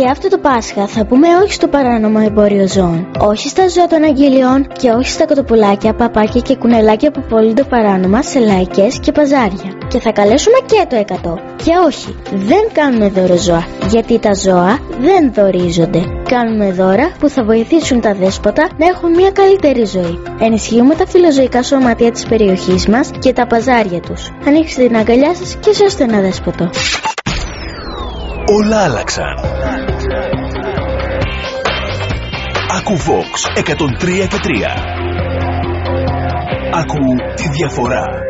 Speaker 9: Και αυτό το Πάσχα θα πούμε όχι στο παράνομο εμπόριο ζώων, όχι στα ζώα των αγγελιών και όχι στα κοτοπουλάκια, παπάκια και κουνελάκια που πωλούνται παράνομα σε λαϊκές και παζάρια. Και θα καλέσουμε και το 100. Και όχι, δεν κάνουμε δώρο ζώα, γιατί τα ζώα δεν δωρίζονται. Κάνουμε δώρα που θα βοηθήσουν τα δέσποτα να έχουν μια καλύτερη ζωή. Ενισχύουμε τα φιλοζωικά σωματεία της περιοχής μας και τα παζάρια τους. Ανοίξτε την αγκαλιά σας και σώστε ένα δέσποτο.
Speaker 4: Όλα άλλαξαν. Ακού Vox 103 και 3. Ακού τη διαφορά.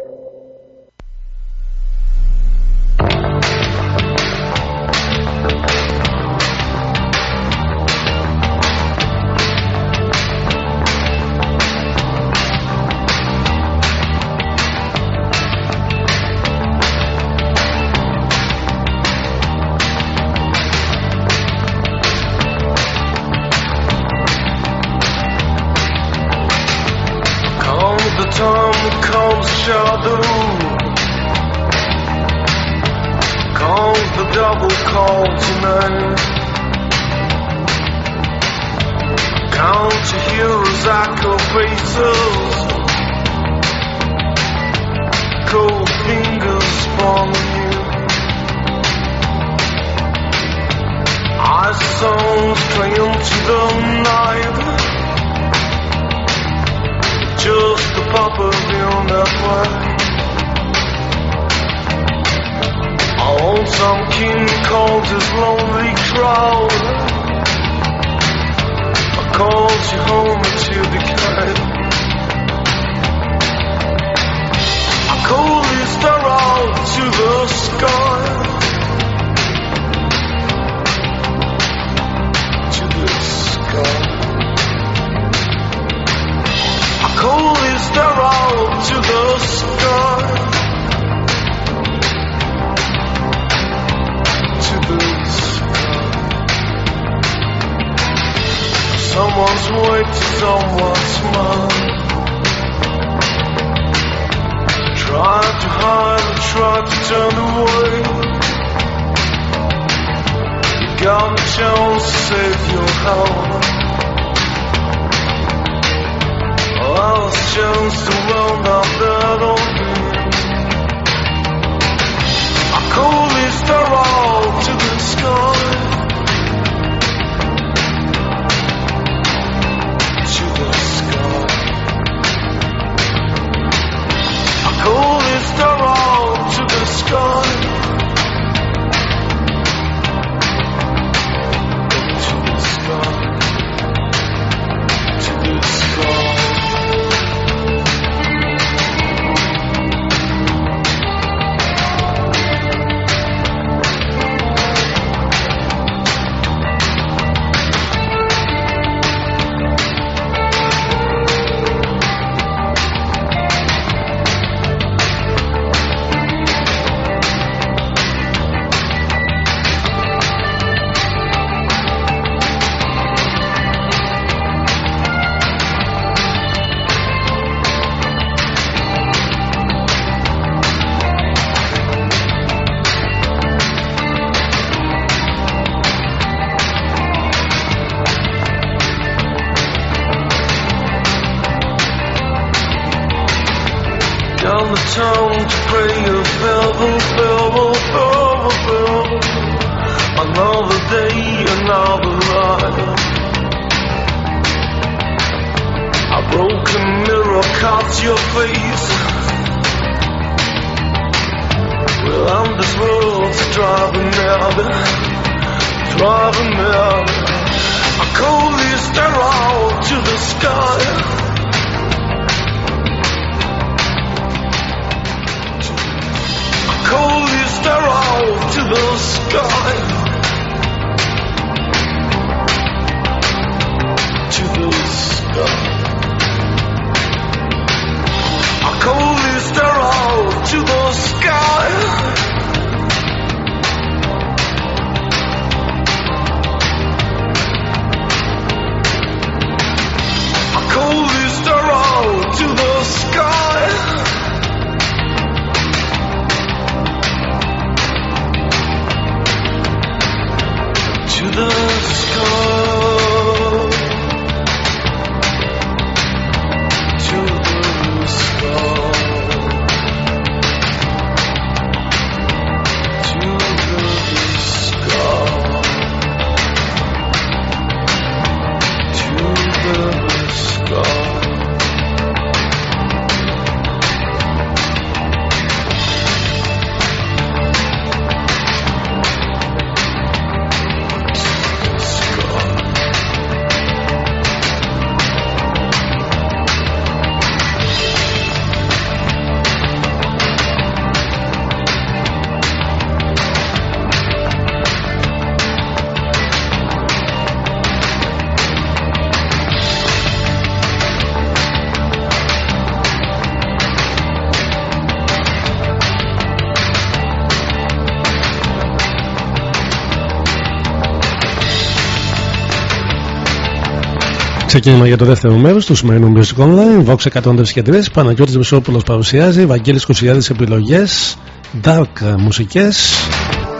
Speaker 12: Ξεκίνημα για το δεύτερο μέρος του σημερινού Music Online. Vox 103 Παναγιώτης Μισόπουλος παρουσιάζει Βαγγέλης Κουσιάδης επιλογές Dark μουσικές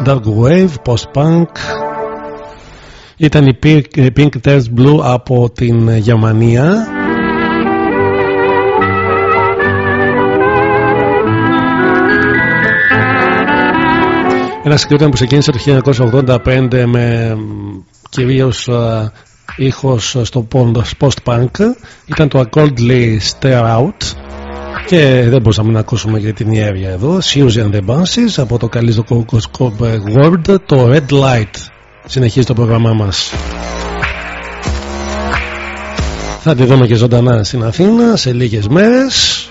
Speaker 12: Dark Wave, Post-Punk. Ήταν η Pink, Pink Test Blue από την Γερμανία. Ένα συγκρότημα που ξεκίνησε το 1985 με κυρίως ήχος στο post-punk. Ήταν το Accordly Stare Out. Και δεν μπορούσαμε να ακούσουμε για την ιέρια εδώ. Suzy and the Bounces από το καλύτερο Scope World το Red Light. Συνεχίζει το πρόγραμμά μας. Θα τη δούμε και ζωντανά στην Αθήνα σε λίγες μέρες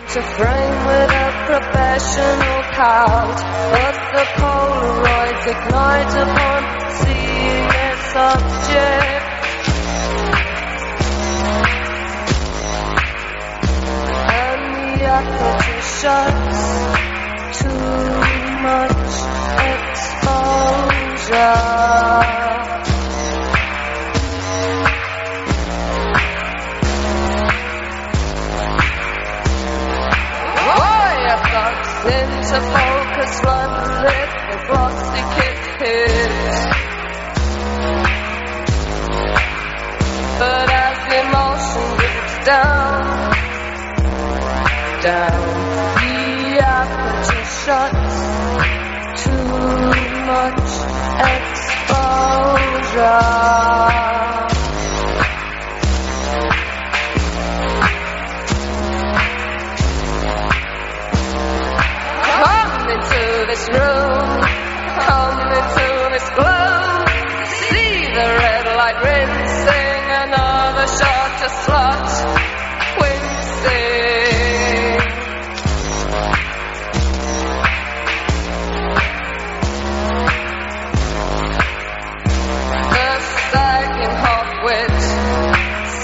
Speaker 12: shots, too much exposure. into focus, run lit with glossy kids. But as the emotion gets down, down shots, too much exposure. Come into this room, come into this gloom. See the red light rinsing another shot to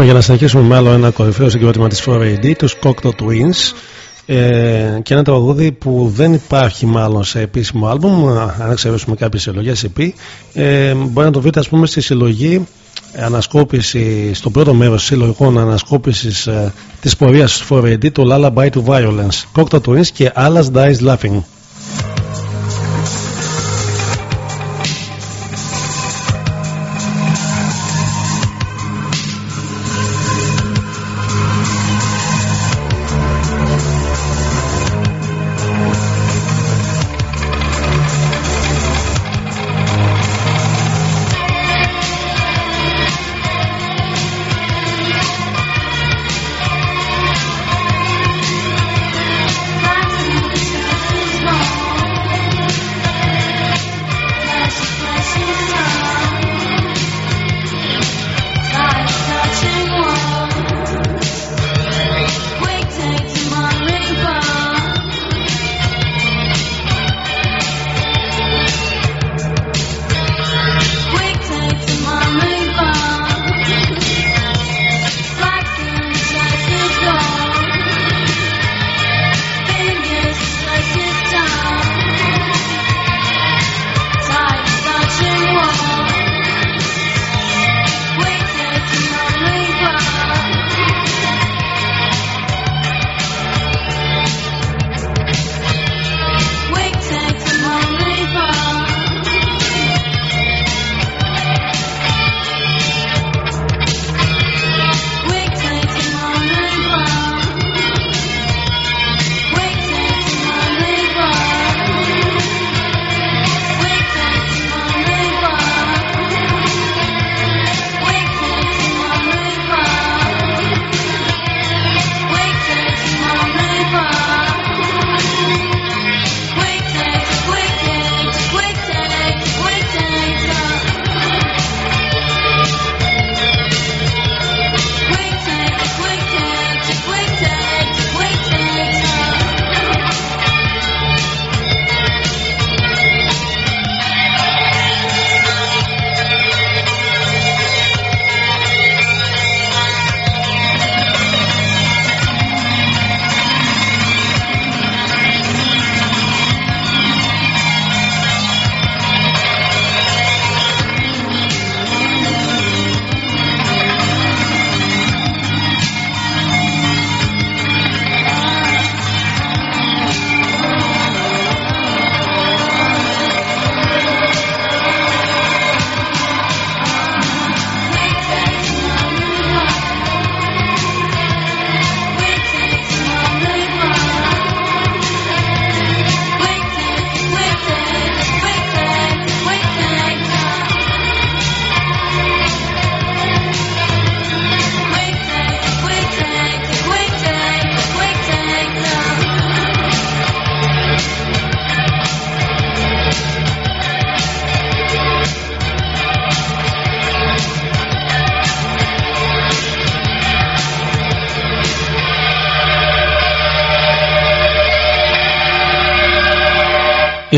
Speaker 12: Λοιπόν, για να συνεχίσουμε με άλλο ένα κορυφαίο συγκρότημα της 4AD, τους Cocteau Twins. Ε, και ένα τραγούδι που δεν υπάρχει μάλλον σε επίσημο άλμπουμ, αν εξαιρέσουμε κάποιες συλλογές EP. Ε, μπορεί να το βρείτε, ας πούμε, στη συλλογή
Speaker 13: ανασκόπηση στο πρώτο μέρος συλλογικών ανασκόπησης ε, της πορείας Φορεντή του Lullaby to Violence Cocteau Twins και Alice Dies Laughing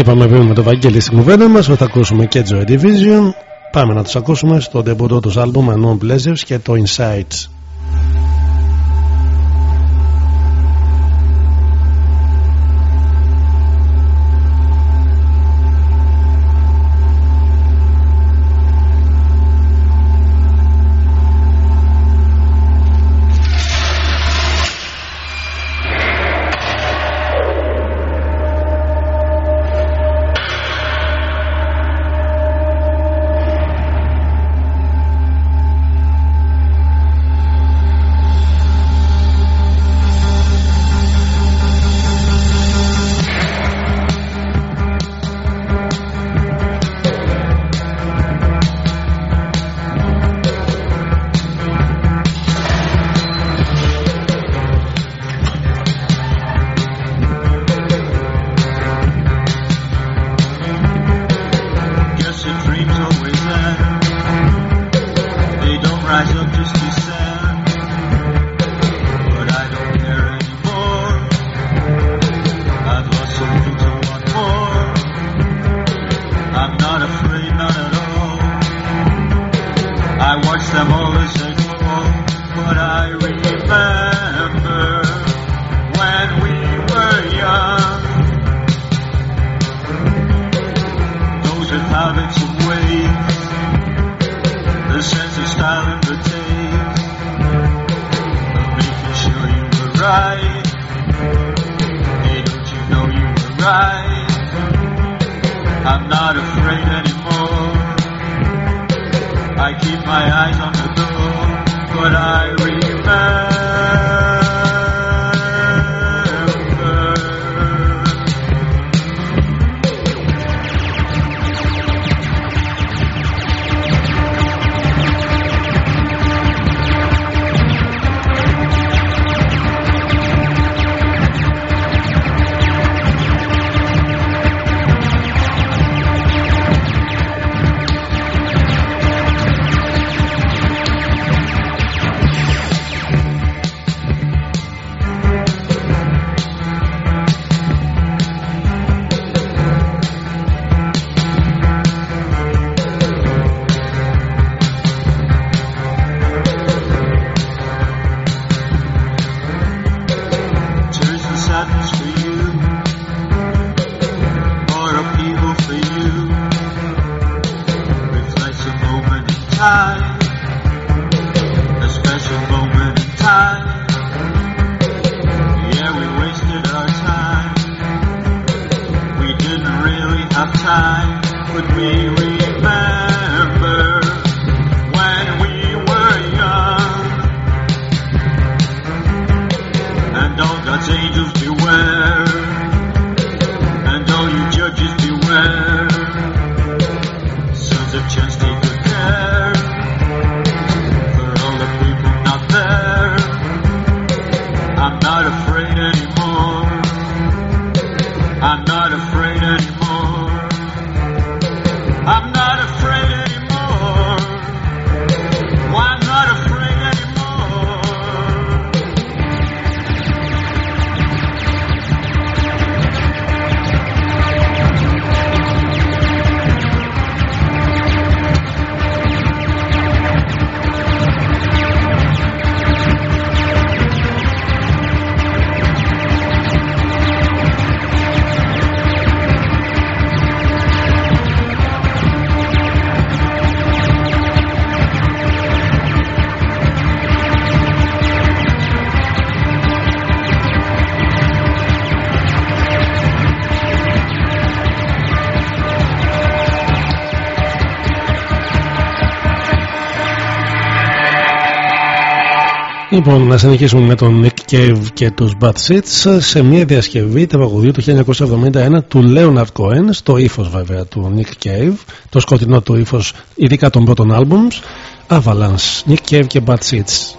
Speaker 13: Είπαμε πριν με το Βαγγέλη στην κουβέντα μας ότι θα ακούσουμε και Joy Division. Πάμε να τους ακούσουμε στο ντεμποντό τους άλμπουμ Unknown Pleasures και το Insights
Speaker 14: Λοιπόν, να συνεχίσουμε με τον Nick Cave και τους Bad σε μια διασκευή τραγουδιού του 1971 του Leonard Cohen στο ύφος βέβαια του Nick Cave το σκοτεινό του ύφος ειδικά των πρώτων άλμπουμς Avalanche, Nick Cave και Bad Seeds.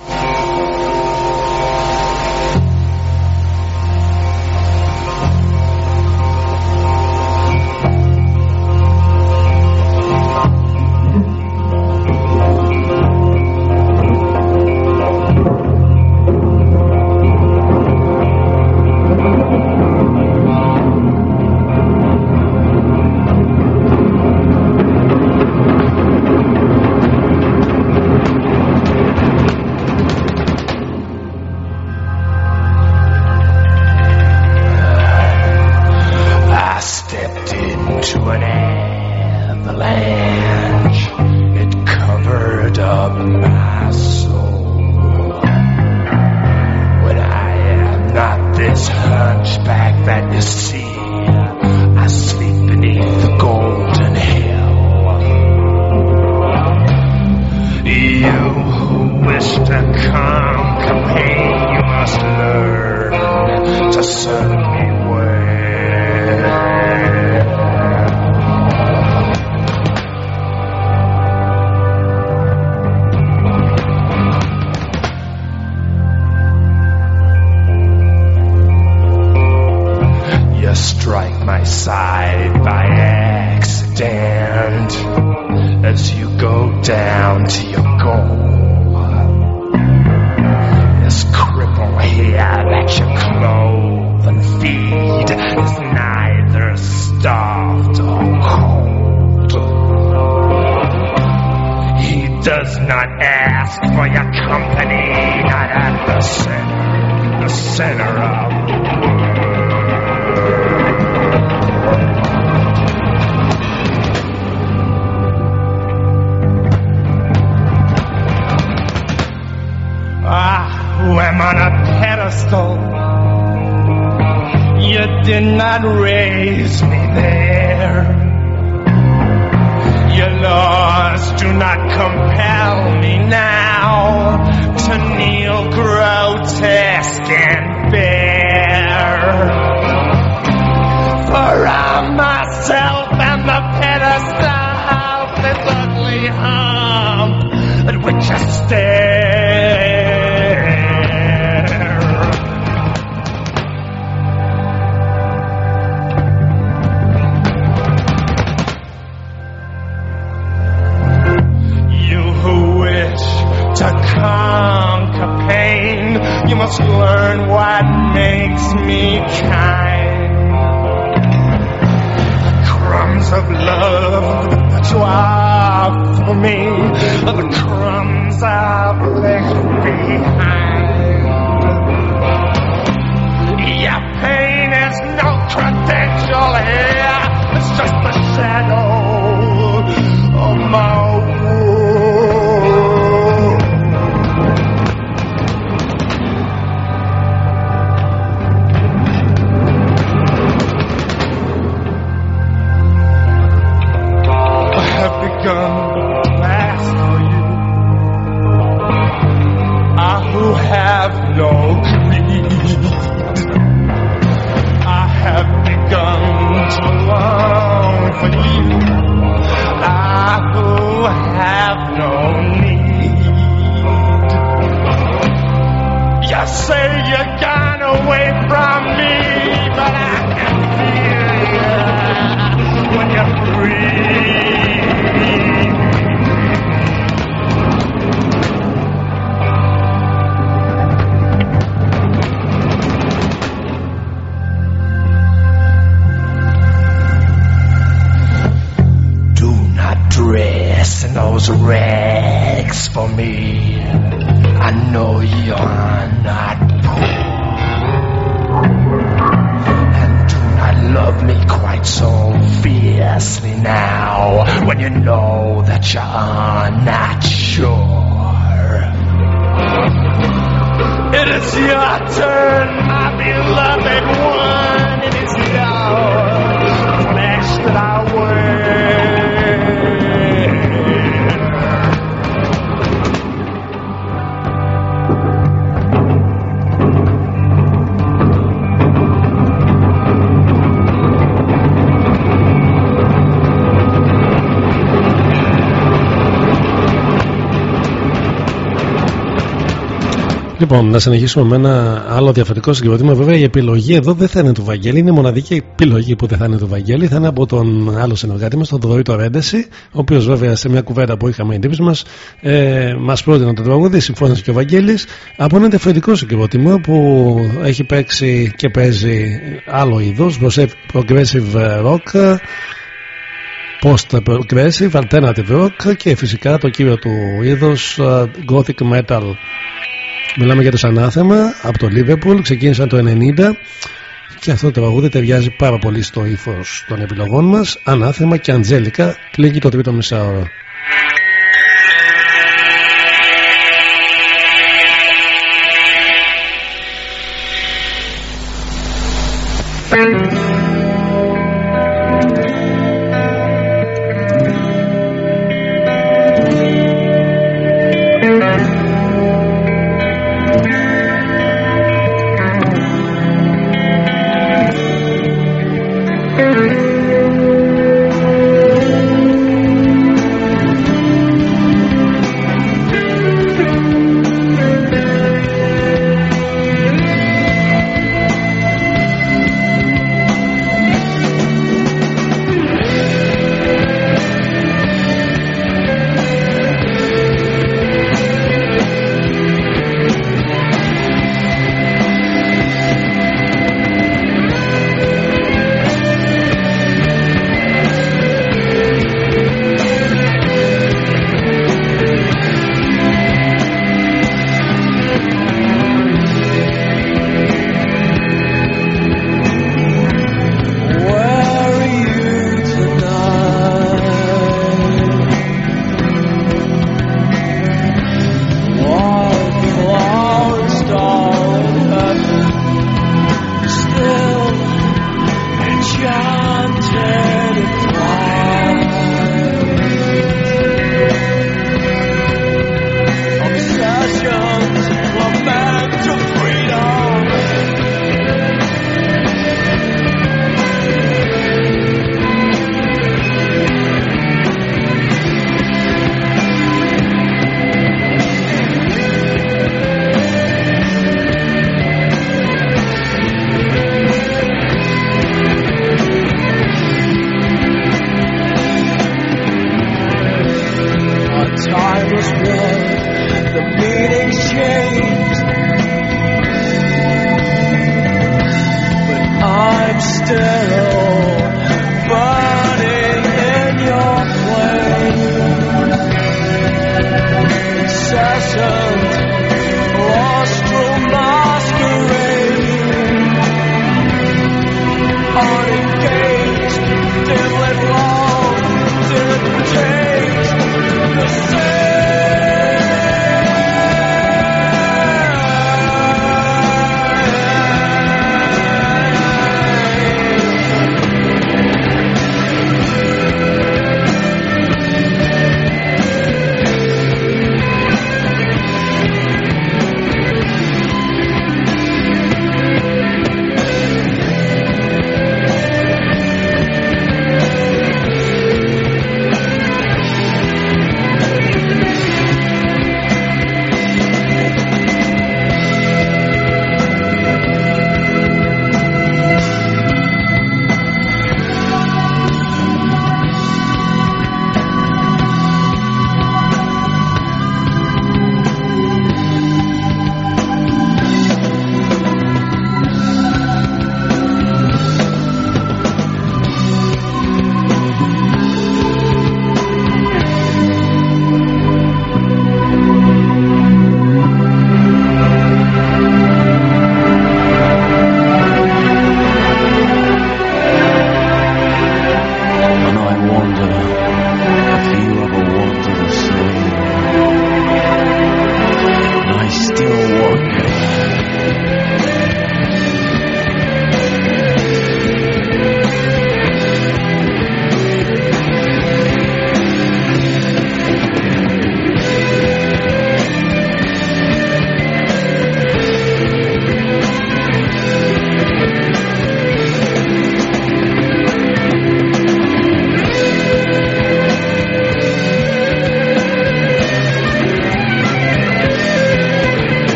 Speaker 14: Did not raise me there. Your laws do not compel me now to kneel grotesque
Speaker 1: Λοιπόν, να συνεχίσουμε με ένα άλλο διαφορετικό συγκρότημα. Βέβαια, η επιλογή εδώ δεν θα είναι του Βαγγέλη. Είναι η μοναδική επιλογή που δεν θα είναι του Βαγγέλη. Θα είναι από τον άλλο συνεργάτη μας, τον Δωρήτο Ρέντεση, ο οποίος βέβαια σε μια κουβέντα που είχαμε εντύπωση μας, ε, μας πρότεινε το τραγούδι, συμφώνησε και ο Βαγγέλης, από ένα διαφορετικό συγκρότημα που έχει παίξει και παίζει άλλο είδος, progressive rock, post-progressive, alternative rock και φυσικά το κύριο του είδος uh, gothic metal. Μιλάμε για το Ανάθεμα από το Liverpool, ξεκίνησαν το 90 και αυτό το τραγούδι ταιριάζει πάρα πολύ στο ύφος των επιλογών μας. Ανάθεμα και Αντζέλικα, κλείνει το τρίτο μισάωρο.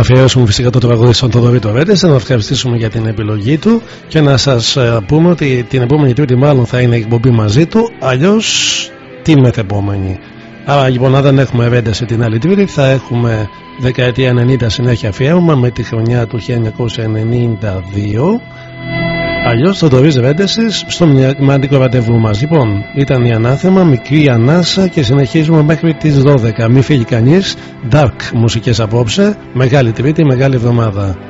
Speaker 1: Αφιερώσουμε φυσικά το τραγούδι στον Θοδωρή Τωρέντε, να ευχαριστήσουμε για την επιλογή του και να σας πούμε ότι την επόμενη Τρίτη μάλλον θα είναι εκπομπή μαζί του. Αλλιώς τι μεθεπόμενη. Άρα λοιπόν, αν δεν έχουμε Ρέντεση την άλλη Τρίτη, θα έχουμε δεκαετία 90 συνέχεια αφιέρωμα με τη χρονιά του 1992. Αλλιώς θα το βρεις Ρέντεση στο μυαλικό ραντεβού μας. Λοιπόν, ήταν η ανάθεμα, μικρή ανάσα και συνεχίζουμε μέχρι τις 12. Μην φύγει κανείς. Dark μουσικές απόψε. Μεγάλη Τρίτη, μεγάλη εβδομάδα.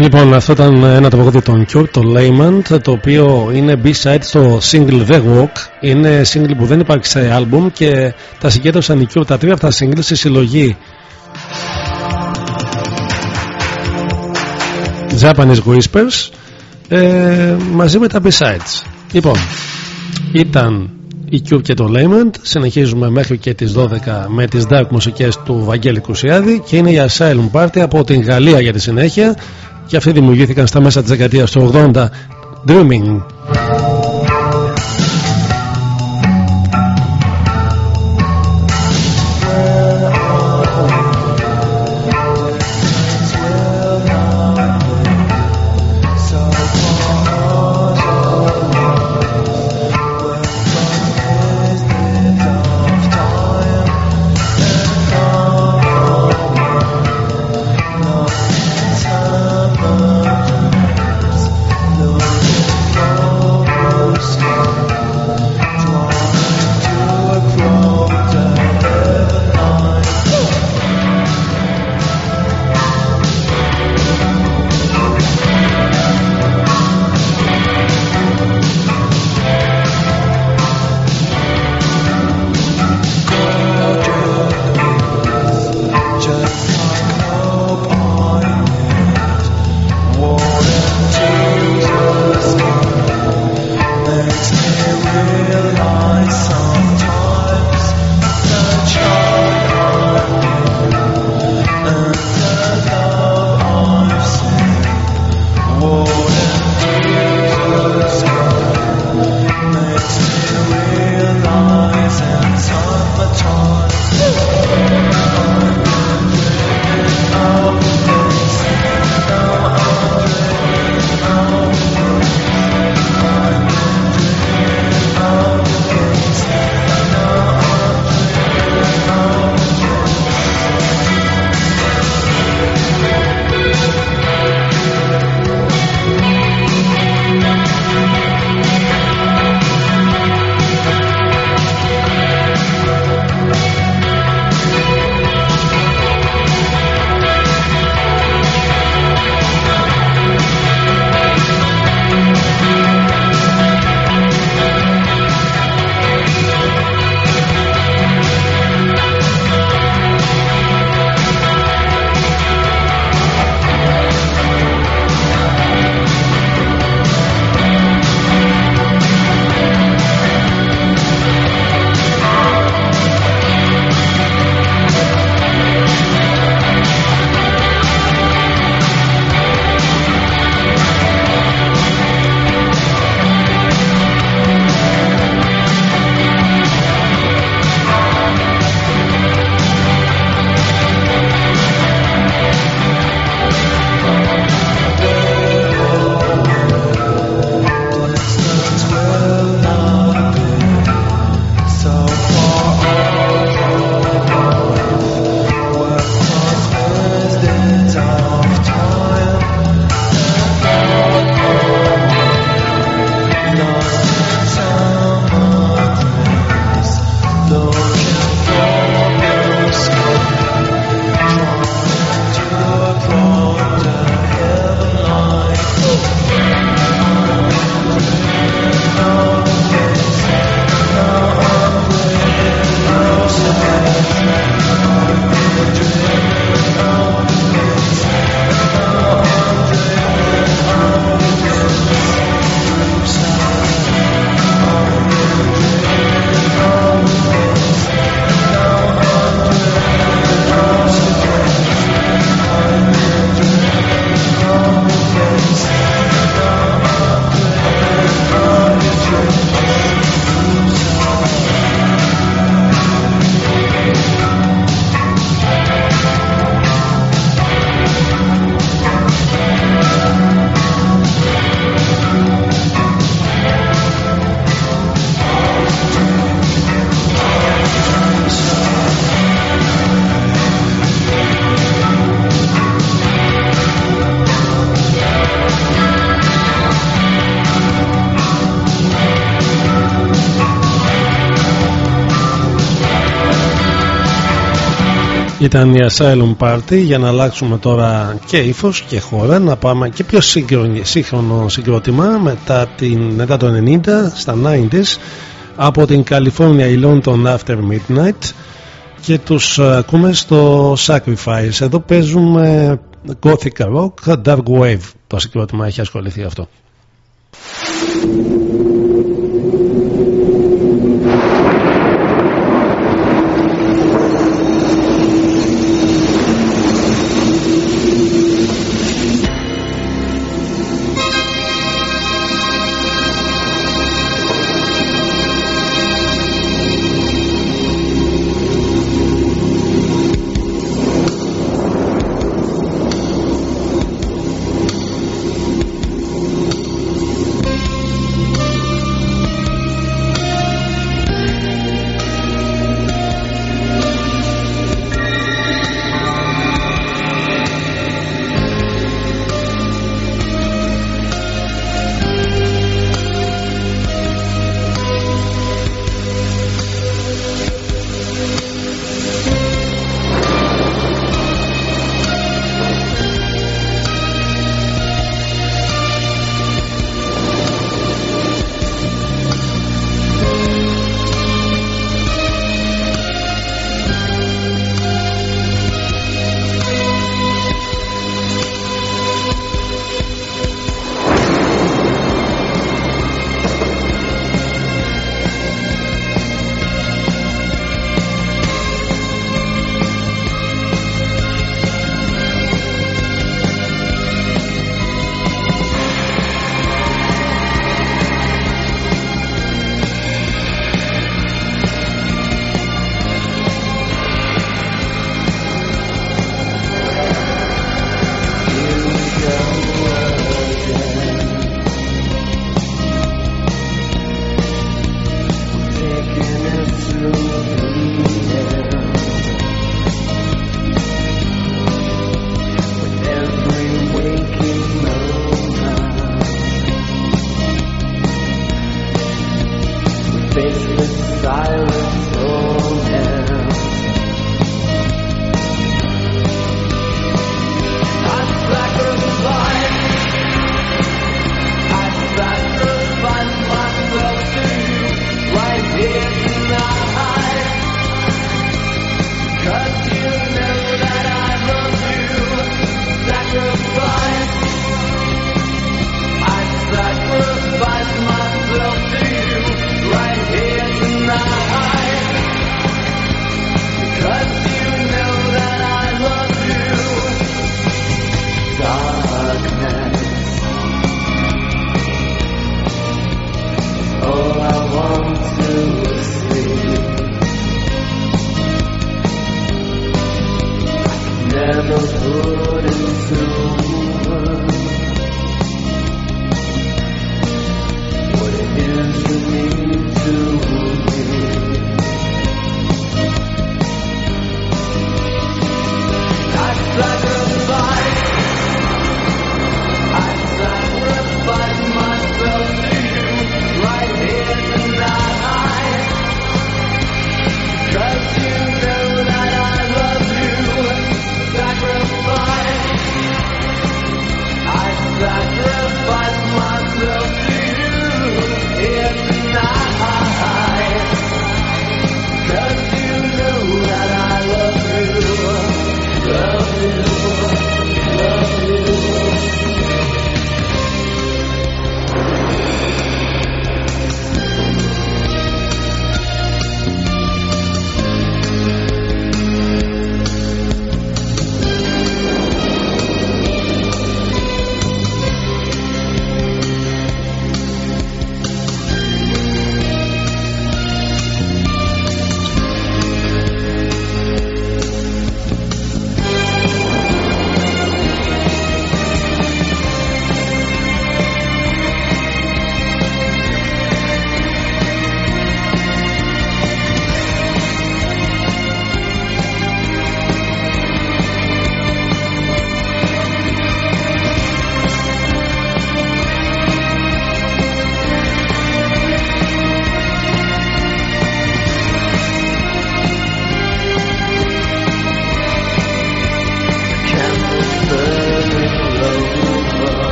Speaker 1: Λοιπόν, αυτό ήταν ένα τραγούδι των Cure, το Layman, το οποίο είναι B-side στο single The Walk. Είναι single που δεν υπάρχει σε album και τα συγκέντρωσαν οι Cure τα τρία αυτά single στη συλλογή Japanese Whispers ε, μαζί με τα B-sides. Λοιπόν, ήταν η Cure και το Layman. Συνεχίζουμε μέχρι και τις 12 με τις dark μουσικές του Βαγγέλη Κουσιάδη και είναι η Asylum Party από την Γαλλία για τη συνέχεια και αυτοί δημιουργήθηκαν στα μέσα της δεκαετίας του 80 Dreaming
Speaker 11: Ήταν η Asylum Party. Για να αλλάξουμε τώρα και ύφος και χώρα να πάμε και πιο σύγχρονο συγκρότημα μετά, την, μετά το 90 στα 90s από την California η London After Midnight και τους ακούμε στο Sacrifice. Εδώ παίζουμε Gothic Rock Dark Wave. Το συγκρότημα έχει ασχοληθεί αυτό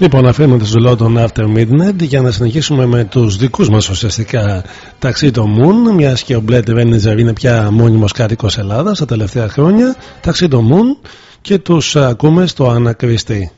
Speaker 1: Λοιπόν, αφήνουμε τη ζουλό των After Midnight για να συνεχίσουμε με τους δικούς μας ουσιαστικά ταξί το Moon. Μιας και ο Μπλέτ Βένιζερ είναι πια μόνιμος κάτοικος Ελλάδας τα τελευταία χρόνια. Ταξί το Moon και τους ακούμε στο Ανακριστή.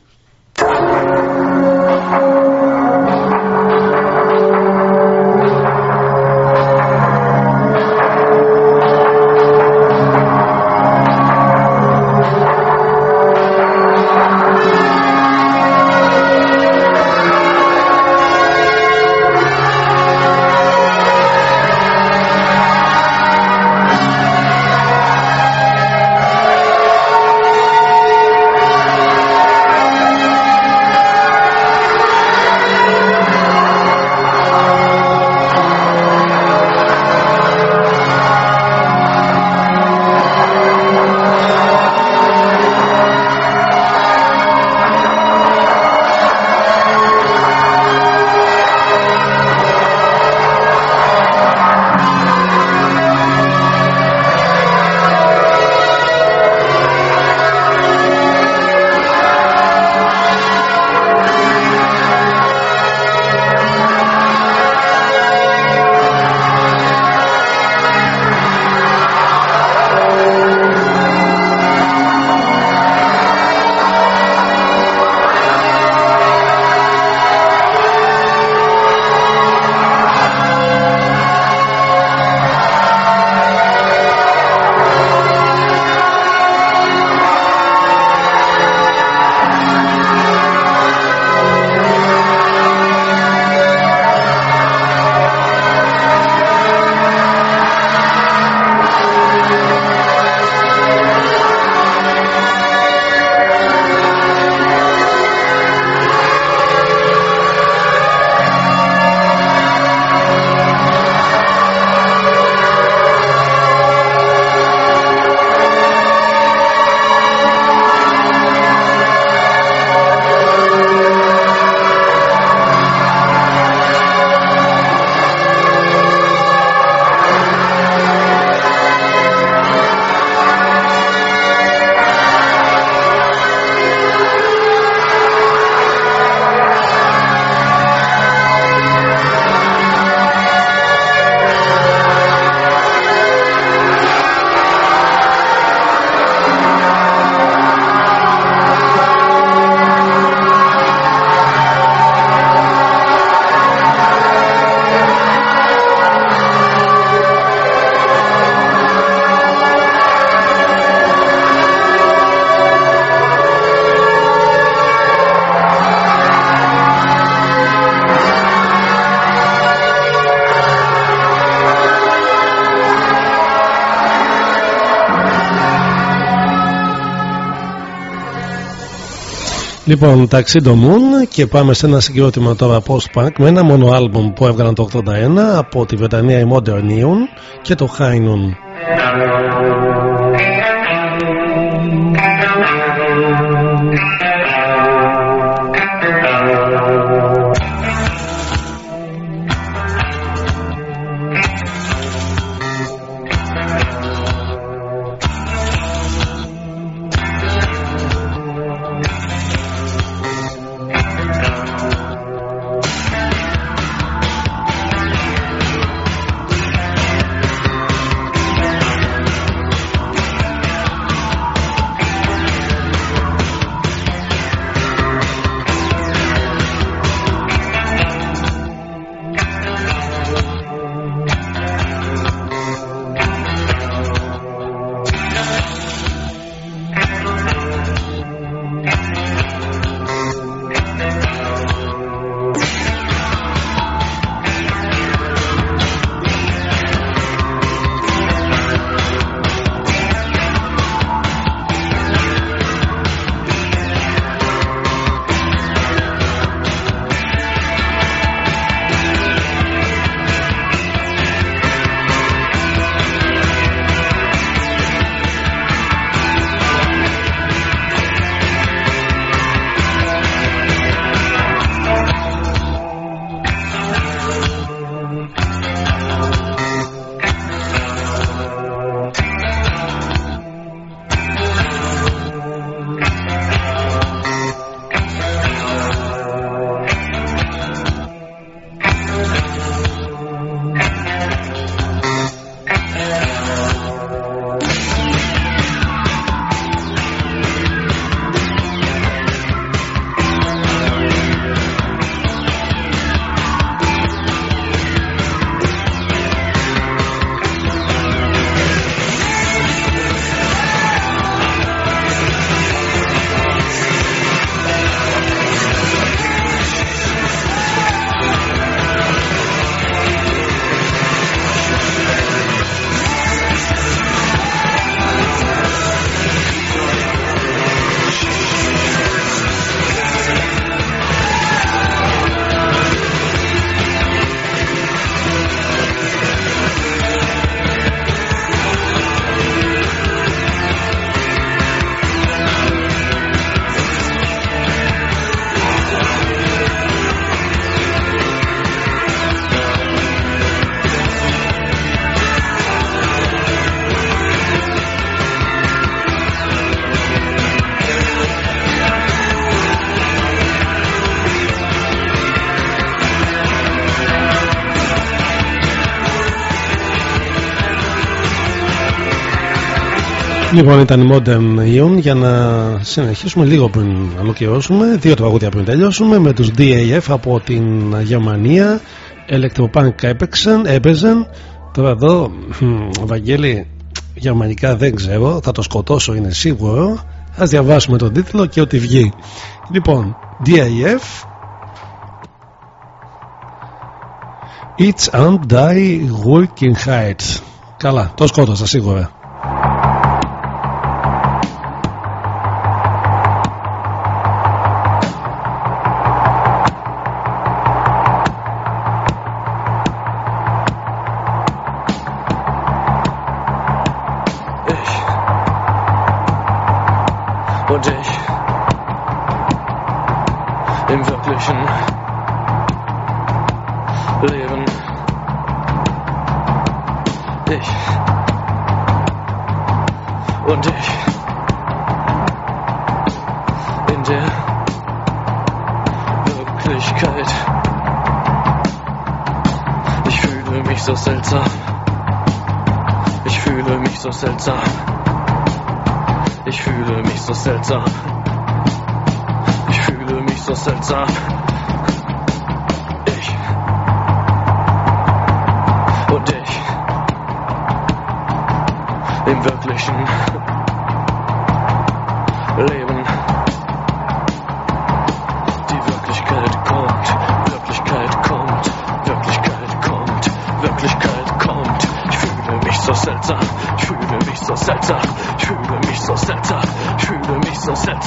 Speaker 1: Λοιπόν, το Moon και πάμε σε ένα συγκρότημα τώρα post-punk με ένα μόνο άλμπουμ που έβγαλαν το 81 από τη Βρετανία η Modern Neon και το High Noon. Λοιπόν, ήταν η Modern Ion για να συνεχίσουμε λίγο πριν ολοκληρώσουμε. Δύο τραγούδια πριν τελειώσουμε με τους DAF από την Γερμανία. Electropunk έπαιξαν, έπαιζαν. Τώρα εδώ, Βαγγέλη, γερμανικά δεν ξέρω, θα το σκοτώσω είναι σίγουρο. Ας διαβάσουμε τον τίτλο και ό,τι βγει. Λοιπόν, DAF It's and die working heights. Καλά, το σκότωσα σίγουρα.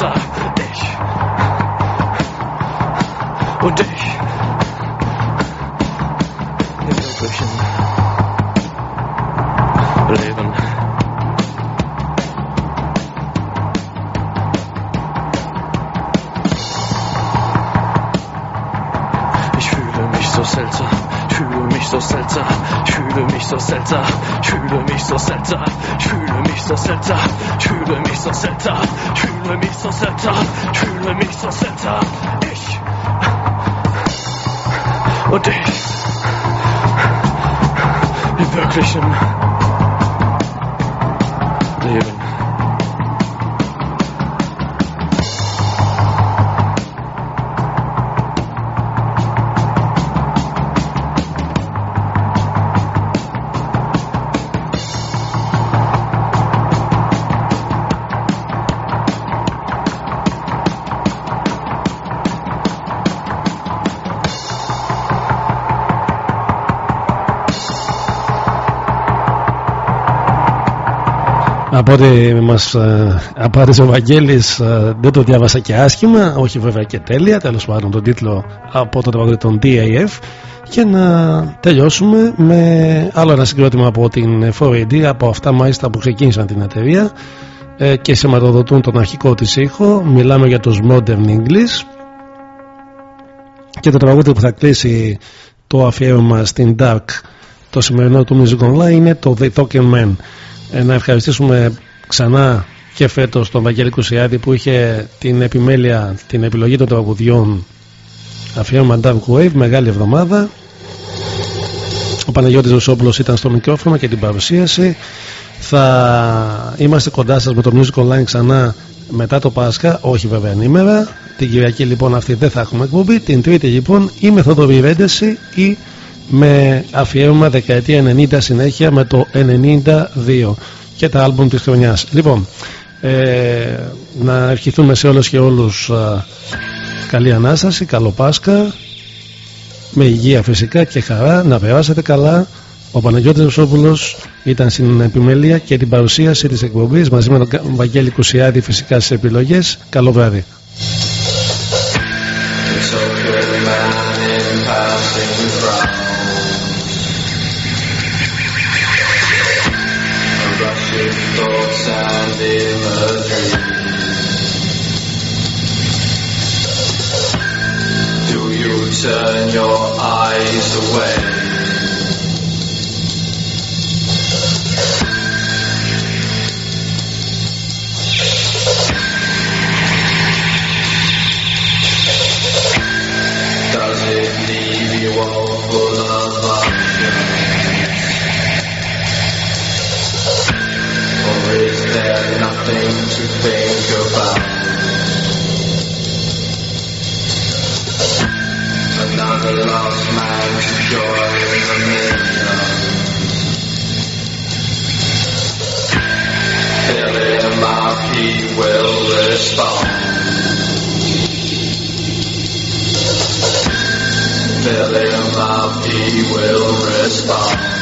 Speaker 4: Kraft. Ich. Und ich. Leben. Ich fühle mich so seltsam. mich so seltsam, ich fühle mich so seltsam, ich fühle mich so seltsam, ich fühle mich so seltsam, ich fühle mich so seltsam, ich fühle mich so seltsam, ich fühle mich so seltsam, ich und ich im wirklichen Leben.
Speaker 1: Από ό,τι μας ε, απάντησε ο Βαγγέλης ε, δεν το διάβασα και άσχημα όχι βέβαια και τέλεια τέλος πάντων τον τίτλο από το τραγούδι των DAF και να τελειώσουμε με άλλο ένα συγκρότημα από την 4AD από αυτά μάλιστα που ξεκίνησαν την εταιρεία ε, και σηματοδοτούν τον αρχικό της ήχο. Μιλάμε για τους Modern English. Και το τραγούδι που θα κλείσει το αφιέρωμα στην Dark το σημερινό του Music Online είναι το The Token Man. ε, να ευχαριστήσουμε ξανά και φέτος τον Βαγγέλη Κουσιάδη που είχε την επιμέλεια, την επιλογή των τραγουδιών αφιέρωμα Dark Wave, μεγάλη εβδομάδα. Ο Παναγιώτης Ρουσόπουλος ήταν στο μικρόφωνο και την παρουσίαση. Θα είμαστε κοντά σας με το Music Online ξανά μετά το Πάσχα, όχι βέβαια ενήμερα. Την Κυριακή λοιπόν αυτή δεν θα έχουμε εκπομπή. Την Τρίτη λοιπόν ή με Ρέντεση ή με αφιέρωμα δεκαετία 90 συνέχεια με το 92 και τα άλμπουμ της χρονιάς. Λοιπόν ε, να ευχηθούμε σε όλους και όλους καλή Ανάσταση, καλό Πάσχα με υγεία φυσικά και χαρά να περάσετε καλά. Ο Παναγιώτης Ρωσόπουλος ήταν στην επιμέλεια και την παρουσίαση της εκπομπής μαζί με τον Βαγγέλη Κουσιάδη φυσικά στις επιλογές. Καλό βράδυ turn your eyes away. Does it leave you all full of options? Or is there
Speaker 2: the Fill him up, he will respond.